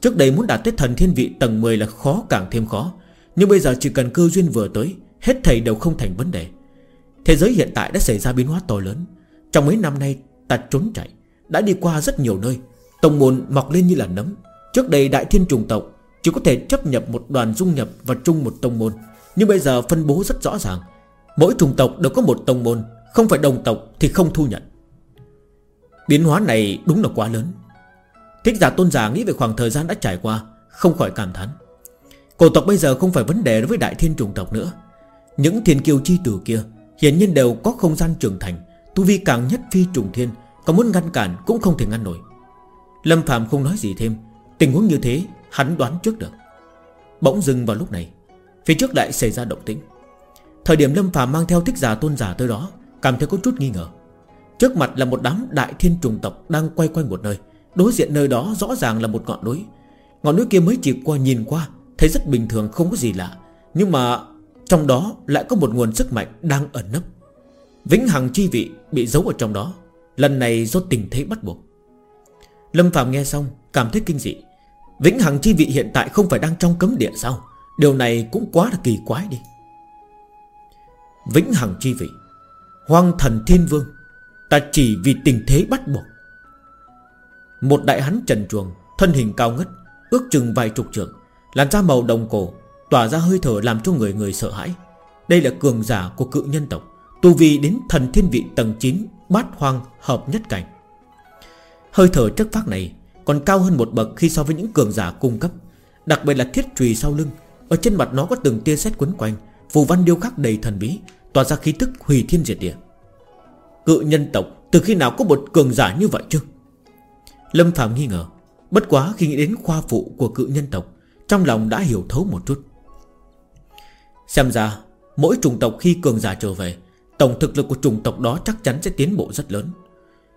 Trước đây muốn đạt tới thần thiên vị tầng 10 là khó càng thêm khó, Nhưng bây giờ chỉ cần cơ duyên vừa tới, Hết thầy đều không thành vấn đề. Thế giới hiện tại đã xảy ra biến hóa to lớn. Trong mấy năm nay, ta trốn chạy, Đã đi qua rất nhiều nơi. Tông môn mọc lên như là nấm. Trước đây đại thiên trùng tộc Chỉ có thể chấp nhập một đoàn dung nhập và chung một tông môn. Nhưng bây giờ phân bố rất rõ ràng. Mỗi trùng tộc đều có một tông môn, Không phải đồng tộc thì không thu nhận. Biến hóa này đúng là quá lớn. Thích giả tôn giả nghĩ về khoảng thời gian đã trải qua, Không khỏi cảm thán. Cổ tộc bây giờ không phải vấn đề đối với đại thiên trùng tộc nữa. Những thiên kiêu chi tử kia Hiển nhiên đều có không gian trưởng thành, Tu vi càng nhất phi trùng thiên, Có muốn ngăn cản cũng không thể ngăn nổi. Lâm Phạm không nói gì thêm Tình huống như thế, hắn đoán trước được. Bỗng dừng vào lúc này, Phía trước lại xảy ra động tĩnh. Thời điểm Lâm Phàm mang theo thích giả tôn giả tới đó, Cảm thấy có chút nghi ngờ. Trước mặt là một đám đại thiên trùng tộc Đang quay quanh một nơi, Đối diện nơi đó rõ ràng là một ngọn núi. Ngọn núi kia mới chỉ qua nhìn qua, Thấy rất bình thường, không có gì lạ. Nhưng mà trong đó lại có một nguồn sức mạnh đang ẩn nấp. Vĩnh Hằng chi vị bị giấu ở trong đó, Lần này do tình thế bắt buộc. Lâm Phạm nghe xong, cảm thấy kinh dị. Vĩnh Hằng chi vị hiện tại không phải đang trong cấm địa sao? Điều này cũng quá là kỳ quái đi. Vĩnh Hằng chi vị Hoàng thần thiên vương, Ta chỉ vì tình thế bắt buộc. Một đại hắn trần truồng, Thân hình cao ngất, Ước chừng vài chục trượng, Làn da màu đồng cổ, Tỏa ra hơi thở làm cho người người sợ hãi. Đây là cường giả của cự nhân tộc, Tu vi đến thần thiên vị tầng 9 Bát hoang hợp nhất cảnh. Hơi thở chất phác này còn cao hơn một bậc khi so với những cường giả cung cấp, Đặc biệt là thiết trùy sau lưng. Ở trên mặt nó có từng tia sét quấn quanh, Phù văn điêu khắc đầy thần bí, Tỏa ra khí tức hủy thiên diệt địa. Cự nhân tộc, từ khi nào có một cường giả như vậy chứ? Lâm Phạm nghi ngờ, Bất quá khi nghĩ đến khoa phụ của cự nhân tộc, Trong lòng đã hiểu thấu một chút. Xem ra, Mỗi chủng tộc khi cường giả trở về, Tổng thực lực của chủng tộc đó chắc chắn sẽ tiến bộ rất lớn.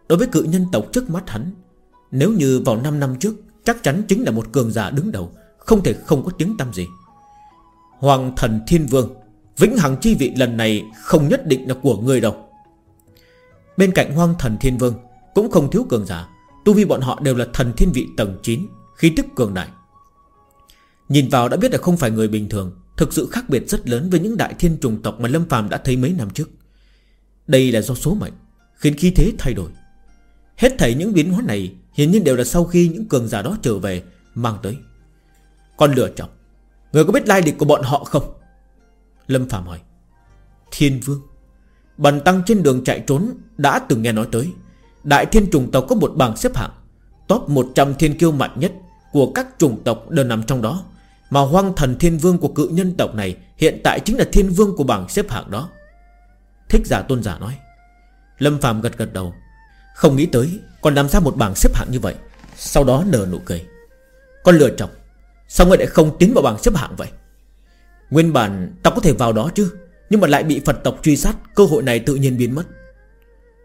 Đối với cự nhân tộc trước mắt hắn nếu như vào 5 năm trước, Chắc chắn chính là một cường giả đứng đầu, Không thể không có tiếng tăm gì. Hoàng thần thiên vương, Vĩnh hằng chi vị lần này Không nhất định là của người đâu. Bên cạnh hoang thần thiên vương Cũng không thiếu cường giả, Tu vi bọn họ đều là thần thiên vị tầng 9 Khí tức cường đại. Nhìn vào đã biết là không phải người bình thường, Thực sự khác biệt rất lớn với những đại thiên trùng tộc Mà Lâm phàm đã thấy mấy năm trước. Đây là do số mệnh, Khiến khí thế thay đổi. Hết thảy những biến hóa này Hiển nhiên đều là sau khi những cường giả đó trở về, Mang tới. Con lựa chọn Người có biết lai lịch của bọn họ không? Lâm phàm hỏi. Thiên vương, Bần tăng trên đường chạy trốn Đã từng nghe nói tới. Đại thiên trùng tộc có một bảng xếp hạng, Top 100 thiên kiêu mạnh nhất Của các chủng tộc đều nằm trong đó. Mà hoang thần thiên vương của cự nhân tộc này Hiện tại chính là thiên vương của bảng xếp hạng đó. Thích giả tôn giả nói. Lâm phàm gật gật đầu. Không nghĩ tới còn làm ra một bảng xếp hạng như vậy. Sau đó nở nụ cười. Con lừa chọc Sao ngươi lại không tiến vào bảng xếp hạng vậy? Nguyên bản ta có thể vào đó chứ, Nhưng mà lại bị Phật tộc truy sát, Cơ hội này tự nhiên biến mất.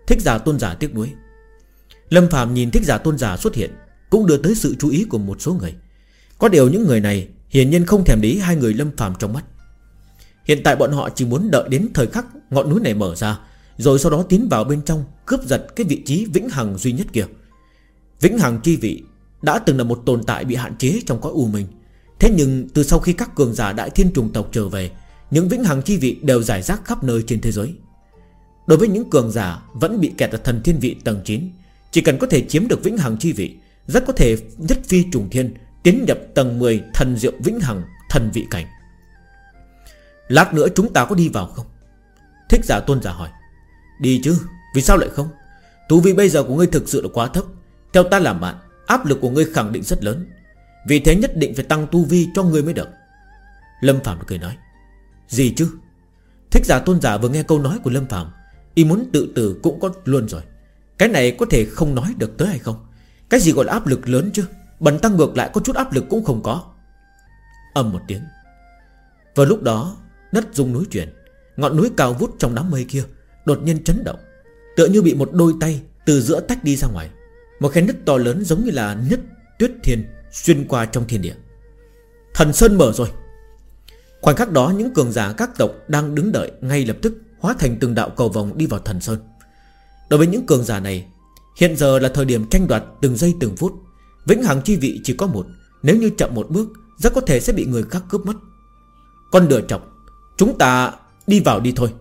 Thích giả tôn giả tiếc nuối. Lâm Phạm nhìn thích giả tôn giả xuất hiện, Cũng đưa tới sự chú ý của một số người. Có điều những người này Hiển nhiên không thèm lý hai người Lâm Phạm trong mắt. Hiện tại bọn họ chỉ muốn đợi đến thời khắc Ngọn núi này mở ra rồi sau đó tiến vào bên trong, Cướp giật cái vị trí vĩnh hằng duy nhất kia. Vĩnh hằng chi vị Đã từng là một tồn tại bị hạn chế trong cõi u mình Thế nhưng từ sau khi các cường giả đại thiên trùng tộc trở về, Những vĩnh hằng chi vị đều giải rác khắp nơi trên thế giới. Đối với những cường giả Vẫn bị kẹt ở thần thiên vị tầng 9 Chỉ cần có thể chiếm được vĩnh hằng chi vị, Rất có thể nhất phi trùng thiên, Tiến nhập tầng 10 thần diệu vĩnh hằng Thần vị cảnh. Lát nữa chúng ta có đi vào không? Thích giả tôn giả hỏi. Đi chứ, Vì sao lại không? Tu vi bây giờ của ngươi thực sự là quá thấp. Theo ta làm bạn, Áp lực của ngươi khẳng định rất lớn. Vì thế nhất định phải tăng tu vi cho ngươi mới được. Lâm Phạm cười nói, Gì chứ? Thích giả tôn giả vừa nghe câu nói của Lâm Phạm Y muốn tự tử cũng có luôn rồi. Cái này có thể không nói được tới hay không? Cái gì gọi là áp lực lớn chứ? Bần tăng ngược lại có chút áp lực cũng không có. Âm một tiếng. Vào lúc đó, Đất rung núi chuyển, Ngọn núi cao vút trong đám mây kia. Đột nhiên chấn động, Tựa như bị một đôi tay từ giữa tách đi ra ngoài. Một khe nứt to lớn giống như là nứt tuyết thiên Xuyên qua trong thiên địa. Thần Sơn mở rồi. Khoảnh khắc đó, những cường giả các tộc Đang đứng đợi ngay lập tức Hóa thành từng đạo cầu vòng đi vào thần Sơn. Đối với những cường giả này, Hiện giờ là thời điểm tranh đoạt từng giây từng phút. Vĩnh hằng chi vị chỉ có một, Nếu như chậm một bước, Rất có thể sẽ bị người khác cướp mất. Con đựa chọc, Chúng ta đi vào đi thôi.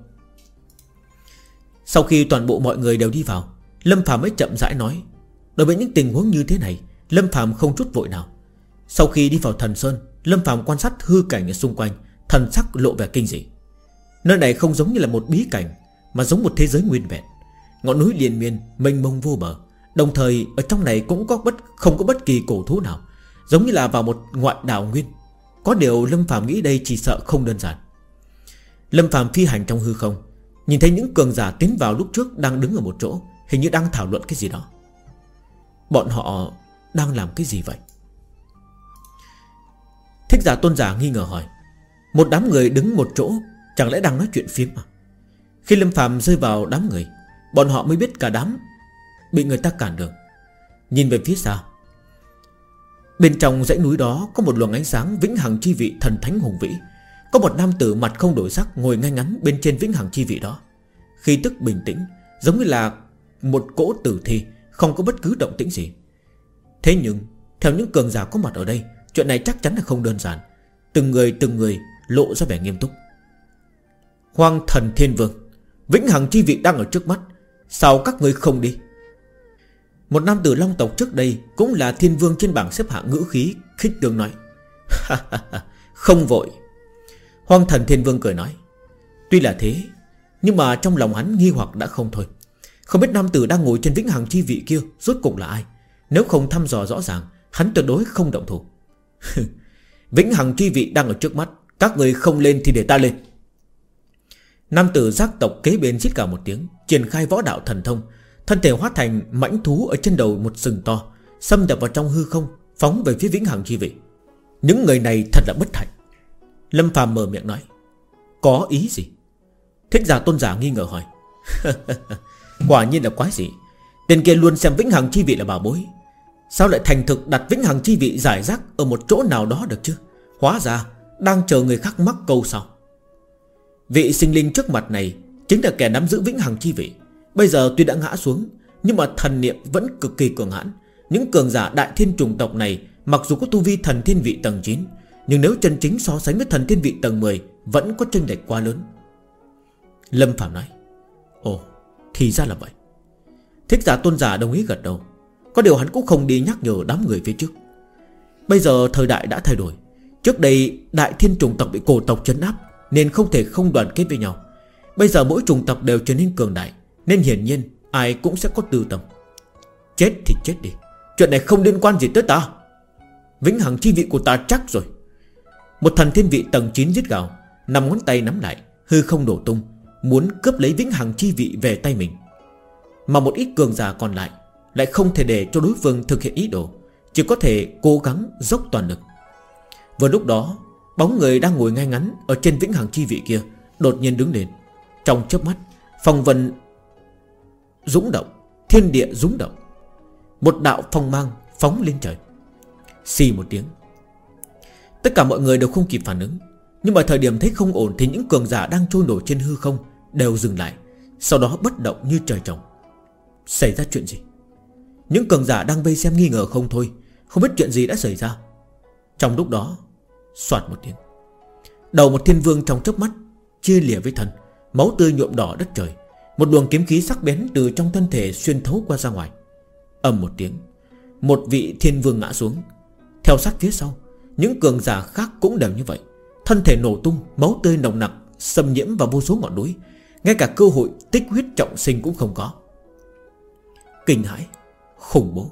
Sau khi toàn bộ mọi người đều đi vào, Lâm Phạm mới chậm rãi nói, Đối với những tình huống như thế này, Lâm Phạm không chút vội nào. Sau khi đi vào thần Sơn, Lâm Phạm quan sát hư cảnh ở xung quanh, Thần sắc lộ vẻ kinh dị. Nơi này không giống như là một bí cảnh, Mà giống một thế giới nguyên vẹn. Ngọn núi liền miên, mênh mông vô bờ, Đồng thời ở trong này cũng có bất, không có bất kỳ cổ thú nào, Giống như là vào một ngoại đảo nguyên. Có điều Lâm Phạm nghĩ đây chỉ sợ không đơn giản. Lâm Phạm phi hành trong hư không Nhìn thấy những cường giả tiến vào lúc trước Đang đứng ở một chỗ, Hình như đang thảo luận cái gì đó. Bọn họ đang làm cái gì vậy? Thích giả tôn giả nghi ngờ hỏi. Một đám người đứng một chỗ, Chẳng lẽ đang nói chuyện phiếm à? Khi Lâm phàm rơi vào đám người, Bọn họ mới biết cả đám Bị người ta cản đường. Nhìn về phía xa, Bên trong dãy núi đó Có một luồng ánh sáng vĩnh hằng chi vị thần thánh hùng vĩ. Có một nam tử mặt không đổi sắc Ngồi ngay ngắn bên trên vĩnh hằng chi vị đó. Khi tức bình tĩnh, Giống như là một cỗ tử thi, Không có bất cứ động tĩnh gì. Thế nhưng, Theo những cường giả có mặt ở đây, Chuyện này chắc chắn là không đơn giản. Từng người từng người lộ ra vẻ nghiêm túc. Hoang thần thiên vương, Vĩnh hằng chi vị đang ở trước mắt, Sao các người không đi? Một nam tử long tộc trước đây Cũng là thiên vương trên bảng xếp hạng ngữ khí Khích tướng nói. Không vội. Hoang thần thiên vương cười nói, Tuy là thế, Nhưng mà trong lòng hắn nghi hoặc đã không thôi. Không biết nam tử đang ngồi trên vĩnh hằng chi vị kia Rốt cục là ai? Nếu không thăm dò rõ ràng, Hắn tuyệt đối không động thủ. Vĩnh hằng chi vị đang ở trước mắt, Các người không lên thì để ta lên. Nam tử giác tộc kế bên giết cả một tiếng, Triển khai võ đạo thần thông, Thân thể hóa thành mãnh thú ở trên đầu một sừng to, Xâm nhập vào trong hư không, Phóng về phía vĩnh hằng chi vị. Những người này thật là bất hạnh. Lâm Phạm mở miệng nói, Có ý gì? Thích giả tôn giả nghi ngờ hỏi, Quả nhiên là quái gì? Tên kia luôn xem vĩnh hằng chi vị là bảo bối. Sao lại thành thực đặt vĩnh hằng chi vị giải rác Ở một chỗ nào đó được chứ? Hóa ra đang chờ người khác mắc câu sau. Vị sinh linh trước mặt này Chính là kẻ nắm giữ vĩnh hằng chi vị. Bây giờ tuy đã ngã xuống, Nhưng mà thần niệm vẫn cực kỳ cường hãn. Những cường giả đại thiên trùng tộc này, Mặc dù có tu vi thần thiên vị tầng 9 nhưng nếu chân chính so sánh với thần thiên vị tầng 10 Vẫn có chênh lệch quá lớn. Lâm Phạm nói, Ồ, thì ra là vậy. Thích giả tôn giả đồng ý gật đầu. Có điều hắn cũng không đi nhắc nhở đám người phía trước. Bây giờ thời đại đã thay đổi. Trước đây, đại thiên trùng tộc bị cổ tộc chấn áp, Nên không thể không đoàn kết với nhau. Bây giờ mỗi trùng tộc đều trở nên cường đại, Nên hiển nhiên ai cũng sẽ có tư tâm. Chết thì chết đi. Chuyện này không liên quan gì tới ta. Vĩnh hằng chi vị của ta chắc rồi. Một thần thiên vị tầng 9 giết gào Nằm ngón tay nắm lại, Hư không đổ tung, Muốn cướp lấy vĩnh hằng chi vị về tay mình. Mà một ít cường giả còn lại Lại không thể để cho đối phương thực hiện ý đồ, Chỉ có thể cố gắng dốc toàn lực. Vừa lúc đó, Bóng người đang ngồi ngay ngắn Ở trên vĩnh hằng chi vị kia Đột nhiên đứng lên. Trong chớp mắt, Phong vân Dũng động, Thiên địa dũng động. Một đạo phong mang phóng lên trời. Xì một tiếng Tất cả mọi người đều không kịp phản ứng. Nhưng mà thời điểm thấy không ổn Thì những cường giả đang trôi nổi trên hư không Đều dừng lại, Sau đó bất động như trời trồng. Xảy ra chuyện gì? Những cường giả đang vây xem nghi ngờ không thôi, Không biết chuyện gì đã xảy ra. Trong lúc đó Xoạt một tiếng. Đầu một thiên vương trong chớp mắt, Chia lìa với thân Máu tươi nhuộm đỏ đất trời. Một luồng kiếm khí sắc bén từ trong thân thể xuyên thấu qua ra ngoài. Ầm một tiếng, Một vị thiên vương ngã xuống. Theo sát phía sau những cường giả khác cũng đều như vậy. Thân thể nổ tung, Máu tươi nồng nặc, Xâm nhiễm vào vô số ngọn núi. Ngay cả cơ hội tích huyết trọng sinh cũng không có. Kinh hãi, Khủng bố.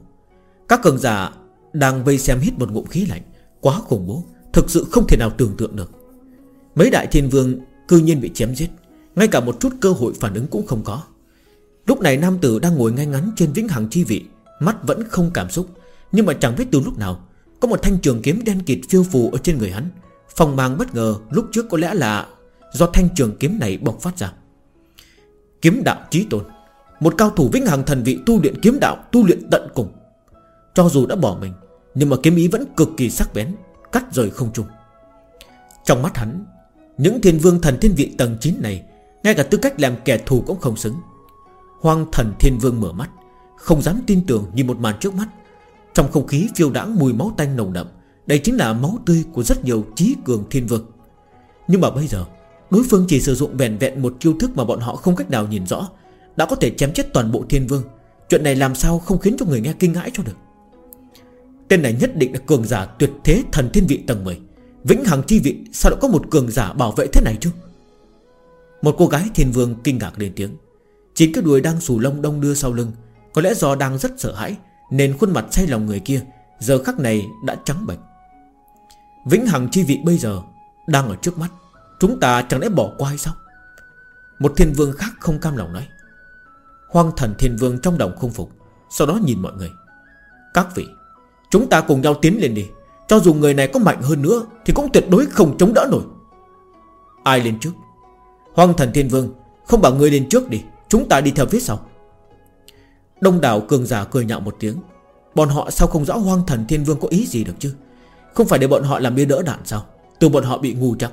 Các cường giả đang vây xem hít một ngụm khí lạnh, Quá khủng bố, Thực sự không thể nào tưởng tượng được. Mấy đại thiên vương cư nhiên bị chém giết, Ngay cả một chút cơ hội phản ứng cũng không có. Lúc này nam tử đang ngồi ngay ngắn trên vĩnh hằng chi vị, Mắt vẫn không cảm xúc, Nhưng mà chẳng biết từ lúc nào có một thanh trường kiếm đen kịt phiêu phù ở trên người hắn. Phòng mang bất ngờ, lúc trước có lẽ là Do thanh trường kiếm này bộc phát ra. Kiếm đạo chí tôn. Một cao thủ vĩnh hằng thần vị tu luyện kiếm đạo, Tu luyện tận cùng. Cho dù đã bỏ mình, Nhưng mà kiếm ý vẫn cực kỳ sắc bén, Cắt rời không trung. Trong mắt hắn, Những thiên vương thần thiên vị tầng 9 này, Ngay cả tư cách làm kẻ thù cũng không xứng. Hoang thần thiên vương mở mắt, Không dám tin tưởng nhìn một màn trước mắt. Trong không khí phiêu đãng mùi máu tanh nồng đậm, Đây chính là máu tươi của rất nhiều trí cường thiên vực Nhưng mà bây giờ, Đối phương chỉ sử dụng vẹn vẹn một chiêu thức mà bọn họ không cách nào nhìn rõ, Đã có thể chém chết toàn bộ thiên vương. Chuyện này làm sao không khiến cho người nghe kinh ngãi cho được? Tên này nhất định là cường giả tuyệt thế thần thiên vị tầng 10 Vĩnh hằng chi vị, Sao lại có một cường giả bảo vệ thế này chứ? Một cô gái thiên vương kinh ngạc lên tiếng. Chín cái đuôi đang xù lông đông đưa sau lưng, Có lẽ do đang rất sợ hãi nên khuôn mặt say lòng người kia Giờ khắc này đã trắng bệch. Vĩnh hằng chi vị bây giờ Đang ở trước mắt, Chúng ta chẳng lẽ bỏ qua hay sao? Một thiên vương khác không cam lòng nói. Hoang thần thiên vương trong đồng không phục, Sau đó nhìn mọi người. Các vị, Chúng ta cùng nhau tiến lên đi, Cho dù người này có mạnh hơn nữa Thì cũng tuyệt đối không chống đỡ nổi. Ai lên trước? Hoang thần thiên vương, Không bảo người lên trước đi, Chúng ta đi theo phía sau. Đông đảo cường giả cười nhạo một tiếng. Bọn họ sao không rõ hoang thần thiên vương có ý gì được chứ? Không phải để bọn họ làm bia đỡ đạn sao? Từ bọn họ bị ngu chắc.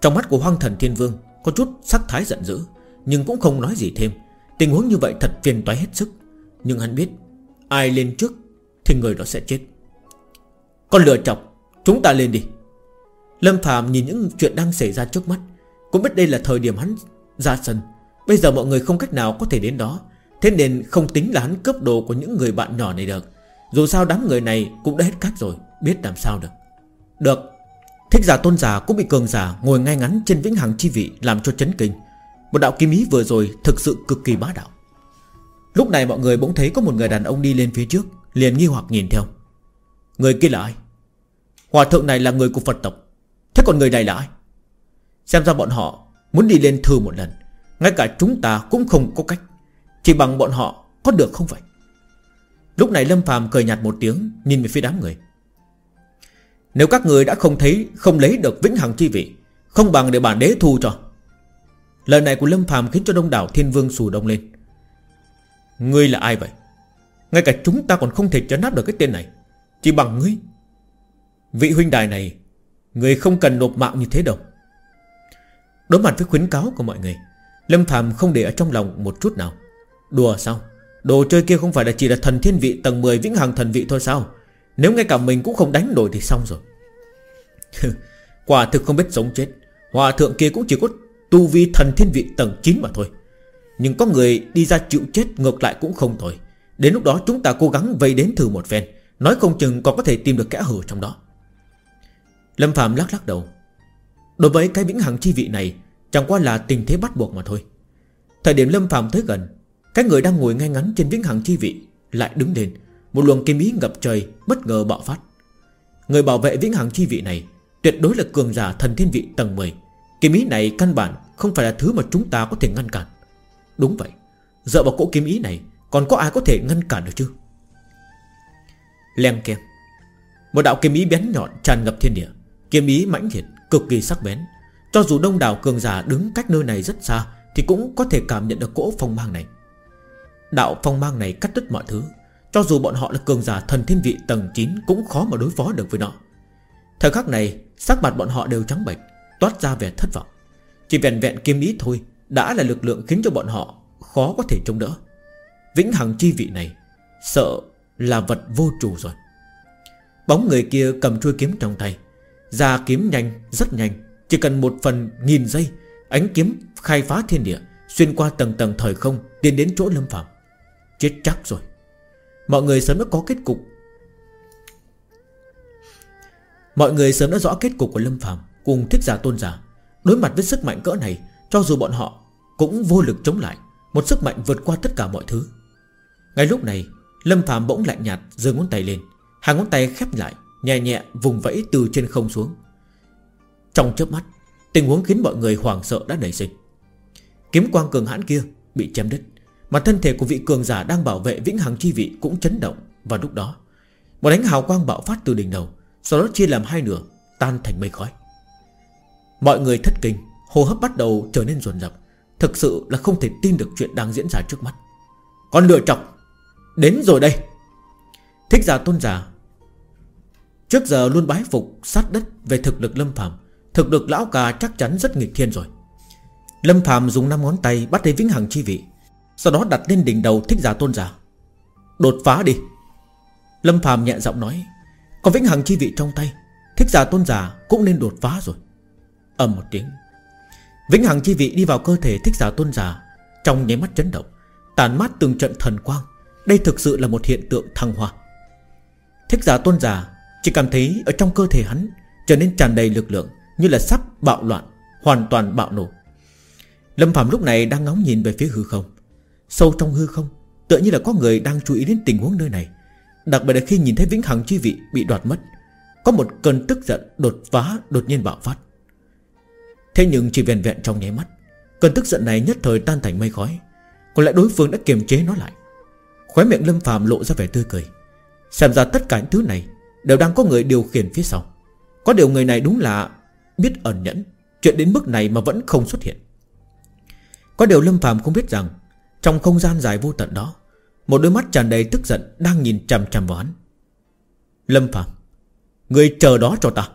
Trong mắt của hoang thần thiên vương, Có chút sắc thái giận dữ, Nhưng cũng không nói gì thêm. Tình huống như vậy thật phiền toái hết sức. Nhưng hắn biết, Ai lên trước Thì người đó sẽ chết. Con lừa chọc, Chúng ta lên đi. Lâm Phạm nhìn những chuyện đang xảy ra trước mắt, Cũng biết đây là thời điểm hắn ra sân. Bây giờ mọi người không cách nào có thể đến đó. Thế nên không tính là hắn cướp đồ của những người bạn nhỏ này được. Dù sao đám người này cũng đã hết cách rồi, Biết làm sao được. Được. Thích giả tôn giả cũng bị cường giả Ngồi ngay ngắn trên vĩnh hằng chi vị Làm cho chấn kinh. Một đạo kim ý vừa rồi thực sự cực kỳ bá đạo. Lúc này mọi người bỗng thấy có một người đàn ông đi lên phía trước, Liền nghi hoặc nhìn theo. Người kia là ai? Hòa thượng này là người của Phật tộc. Thế còn người này là ai? Xem ra bọn họ muốn đi lên thử một lần. Ngay cả chúng ta cũng không có cách. Chỉ bằng bọn họ có được không vậy? Lúc này Lâm phàm cười nhạt một tiếng, Nhìn về phía đám người. Nếu các người đã không thấy, Không lấy được vĩnh hằng chi vị, Không bằng để bản đế thu cho. Lời này của Lâm phàm khiến cho đông đảo thiên vương xù đông lên. Ngươi là ai vậy? Ngay cả chúng ta còn không thể chấn áp được cái tên này. Chỉ bằng ngươi. Vị huynh đài này, Người không cần nộp mạng như thế đâu. Đối mặt với khuyến cáo của mọi người, Lâm Phạm không để ở trong lòng một chút nào. Đùa sao? Đồ chơi kia không phải là chỉ là thần thiên vị tầng 10 vĩnh hằng thần vị thôi sao? Nếu ngay cả mình cũng không đánh nổi thì xong rồi. Quả thực không biết sống chết. Hòa thượng kia cũng chỉ có tu vi thần thiên vị tầng 9 mà thôi. Nhưng có người đi ra chịu chết ngược lại cũng không thôi Đến lúc đó chúng ta cố gắng vây đến thử một phen. Nói không chừng còn có thể tìm được kẽ hở trong đó. Lâm Phạm lắc lắc đầu. Đối với cái vĩnh hằng chi vị này, Chẳng qua là tình thế bắt buộc mà thôi. Thời điểm Lâm Phạm tới gần cái người đang ngồi ngay ngắn trên vĩnh hằng chi vị Lại đứng lên. Một luồng kim ý ngập trời bất ngờ bạo phát. Người bảo vệ vĩnh hằng chi vị này Tuyệt đối là cường giả thần thiên vị tầng 10 Kim ý này căn bản Không phải là thứ mà chúng ta có thể ngăn cản. Đúng vậy, Dựa vào cỗ kim ý này, Còn có ai có thể ngăn cản được chứ? Leng keng. Một đạo kim ý bén nhọn tràn ngập thiên địa. Kiếm ý mãnh liệt, cực kỳ sắc bén. Cho dù đông đảo cường giả đứng cách nơi này rất xa Thì cũng có thể cảm nhận được cỗ phong mang này. Đạo phong mang này cắt đứt mọi thứ. Cho dù bọn họ là cường giả thần thiên vị tầng 9 Cũng khó mà đối phó được với nó. Thời khắc này, sắc mặt bọn họ đều trắng bệch, Toát ra vẻ thất vọng. Chỉ vẹn vẹn kiếm ý thôi Đã là lực lượng khiến cho bọn họ khó có thể chống đỡ. Vĩnh hằng chi vị này, Sợ là vật vô chủ rồi. Bóng người kia cầm chuôi kiếm trong tay. Ra kiếm nhanh, Rất nhanh, Chỉ cần một phần nghìn giây, Ánh kiếm khai phá thiên địa, Xuyên qua tầng tầng thời không, Tiến đến chỗ lâm phạm. Chết chắc rồi. Mọi người sớm đã có kết cục. Mọi người sớm đã rõ kết cục của Lâm Phạm Cùng thích giả tôn giả. Đối mặt với sức mạnh cỡ này, Cho dù bọn họ cũng vô lực chống lại, Một sức mạnh vượt qua tất cả mọi thứ. Ngay lúc này, Lâm Phạm bỗng lạnh nhạt giơ ngón tay lên, Hai ngón tay khép lại, Nhẹ nhẹ vùng vẫy từ trên không xuống. Trong chớp mắt, Tình huống khiến mọi người hoảng sợ đã nảy sinh. Kiếm quang cường hãn kia Bị chém đứt mà thân thể của vị cường giả đang bảo vệ vĩnh hằng chi vị Cũng chấn động. Và lúc đó, Một ánh hào quang bạo phát từ đỉnh đầu, Sau đó chia làm hai nửa, Tan thành mây khói. Mọi người thất kinh, Hô hấp bắt đầu trở nên ruồn rập Thực sự là không thể tin được chuyện đang diễn ra trước mắt. Con lựa chọc Đến rồi đây. Thích giả tôn giả, Trước giờ luôn bái phục sát đất về thực lực Lâm Phạm Thực lực lão cà chắc chắn rất nghịch thiên rồi. Lâm Phạm dùng 5 ngón tay bắt lấy vĩnh hằng chi vị sau đó đặt lên đỉnh đầu thích giả tôn giả. Đột phá đi. Lâm phàm nhẹ giọng nói Có vĩnh hằng chi vị trong tay, Thích giả tôn giả cũng nên đột phá rồi. Ầm một tiếng. Vĩnh hằng chi vị đi vào cơ thể thích giả tôn giả, Trong nháy mắt chấn động, Tàn mát từng trận thần quang. Đây thực sự là một hiện tượng thăng hoa. Thích giả tôn giả Chỉ cảm thấy ở trong cơ thể hắn Trở nên tràn đầy lực lượng Như là sắp bạo loạn, Hoàn toàn bạo nổ. Lâm Phạm lúc này đang ngóng nhìn về phía hư không. Sâu trong hư không, Tựa như là có người đang chú ý đến tình huống nơi này. Đặc biệt là khi nhìn thấy vĩnh hằng chi vị bị đoạt mất, Có một cơn tức giận đột phá, đột nhiên bạo phát. Thế nhưng chỉ vẹn vẹn trong nháy mắt, Cơn tức giận này nhất thời tan thành mây khói. Còn lại đối phương đã kiềm chế nó lại. Khóe miệng Lâm phàm lộ ra vẻ tươi cười. Xem ra tất cả những thứ này Đều đang có người điều khiển phía sau. Có điều người này đúng là biết ẩn nhẫn, Chuyện đến mức này mà vẫn không xuất hiện. Có điều Lâm phàm không biết rằng trong không gian dài vô tận đó, Một đôi mắt tràn đầy tức giận Đang nhìn chằm chằm vào hắn. Lâm Phạm Người chờ đó cho ta.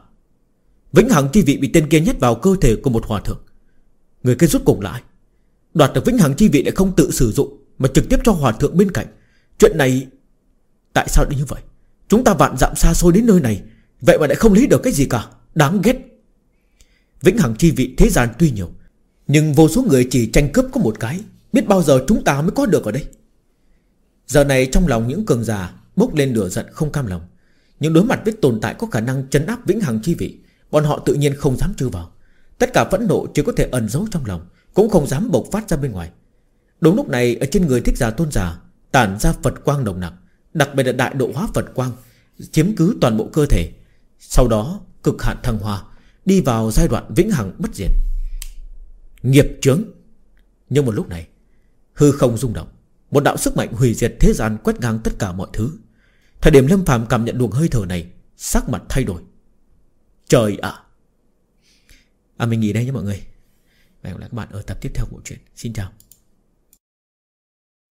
Vĩnh Hằng chi vị bị tên kia nhét vào cơ thể của một hòa thượng. Người kia rút cùng lại. Đoạt được Vĩnh Hằng chi vị lại không tự sử dụng, Mà trực tiếp cho hòa thượng bên cạnh. Chuyện này, Tại sao lại như vậy? Chúng ta vạn dặm xa xôi đến nơi này, Vậy mà lại không lấy được cái gì cả. Đáng ghét. Vĩnh Hằng chi vị thế gian tuy nhiều, Nhưng vô số người chỉ tranh cướp có một cái. Biết bao giờ chúng ta mới có được ở đây? Giờ này trong lòng những cường già Bốc lên lửa giận không cam lòng. Nhưng đối mặt với tồn tại có khả năng chấn áp Vĩnh Hằng chi vị, Bọn họ tự nhiên không dám trừ vào. Tất cả phẫn nộ chỉ có thể ẩn giấu trong lòng, Cũng không dám bộc phát ra bên ngoài. Đúng lúc này, ở trên người thích giả tôn giả, Tản ra Phật quang đồng nặng Đặc biệt là đại độ hóa Phật quang, Chiếm cứ toàn bộ cơ thể. Sau đó, cực hạn thăng hoa, Đi vào giai đoạn vĩnh hằng bất diệt. Nghiệp chướng. Nhưng một lúc này Hư không rung động. Một đạo sức mạnh hủy diệt thế gian quét ngang tất cả mọi thứ. Thời điểm Lâm phàm cảm nhận luồng hơi thở này, Sắc mặt thay đổi. Trời ạ! À mình nghỉ đây nhé mọi người. Và hẹn gặp lại các bạn ở tập tiếp theo của chuyện Xin chào.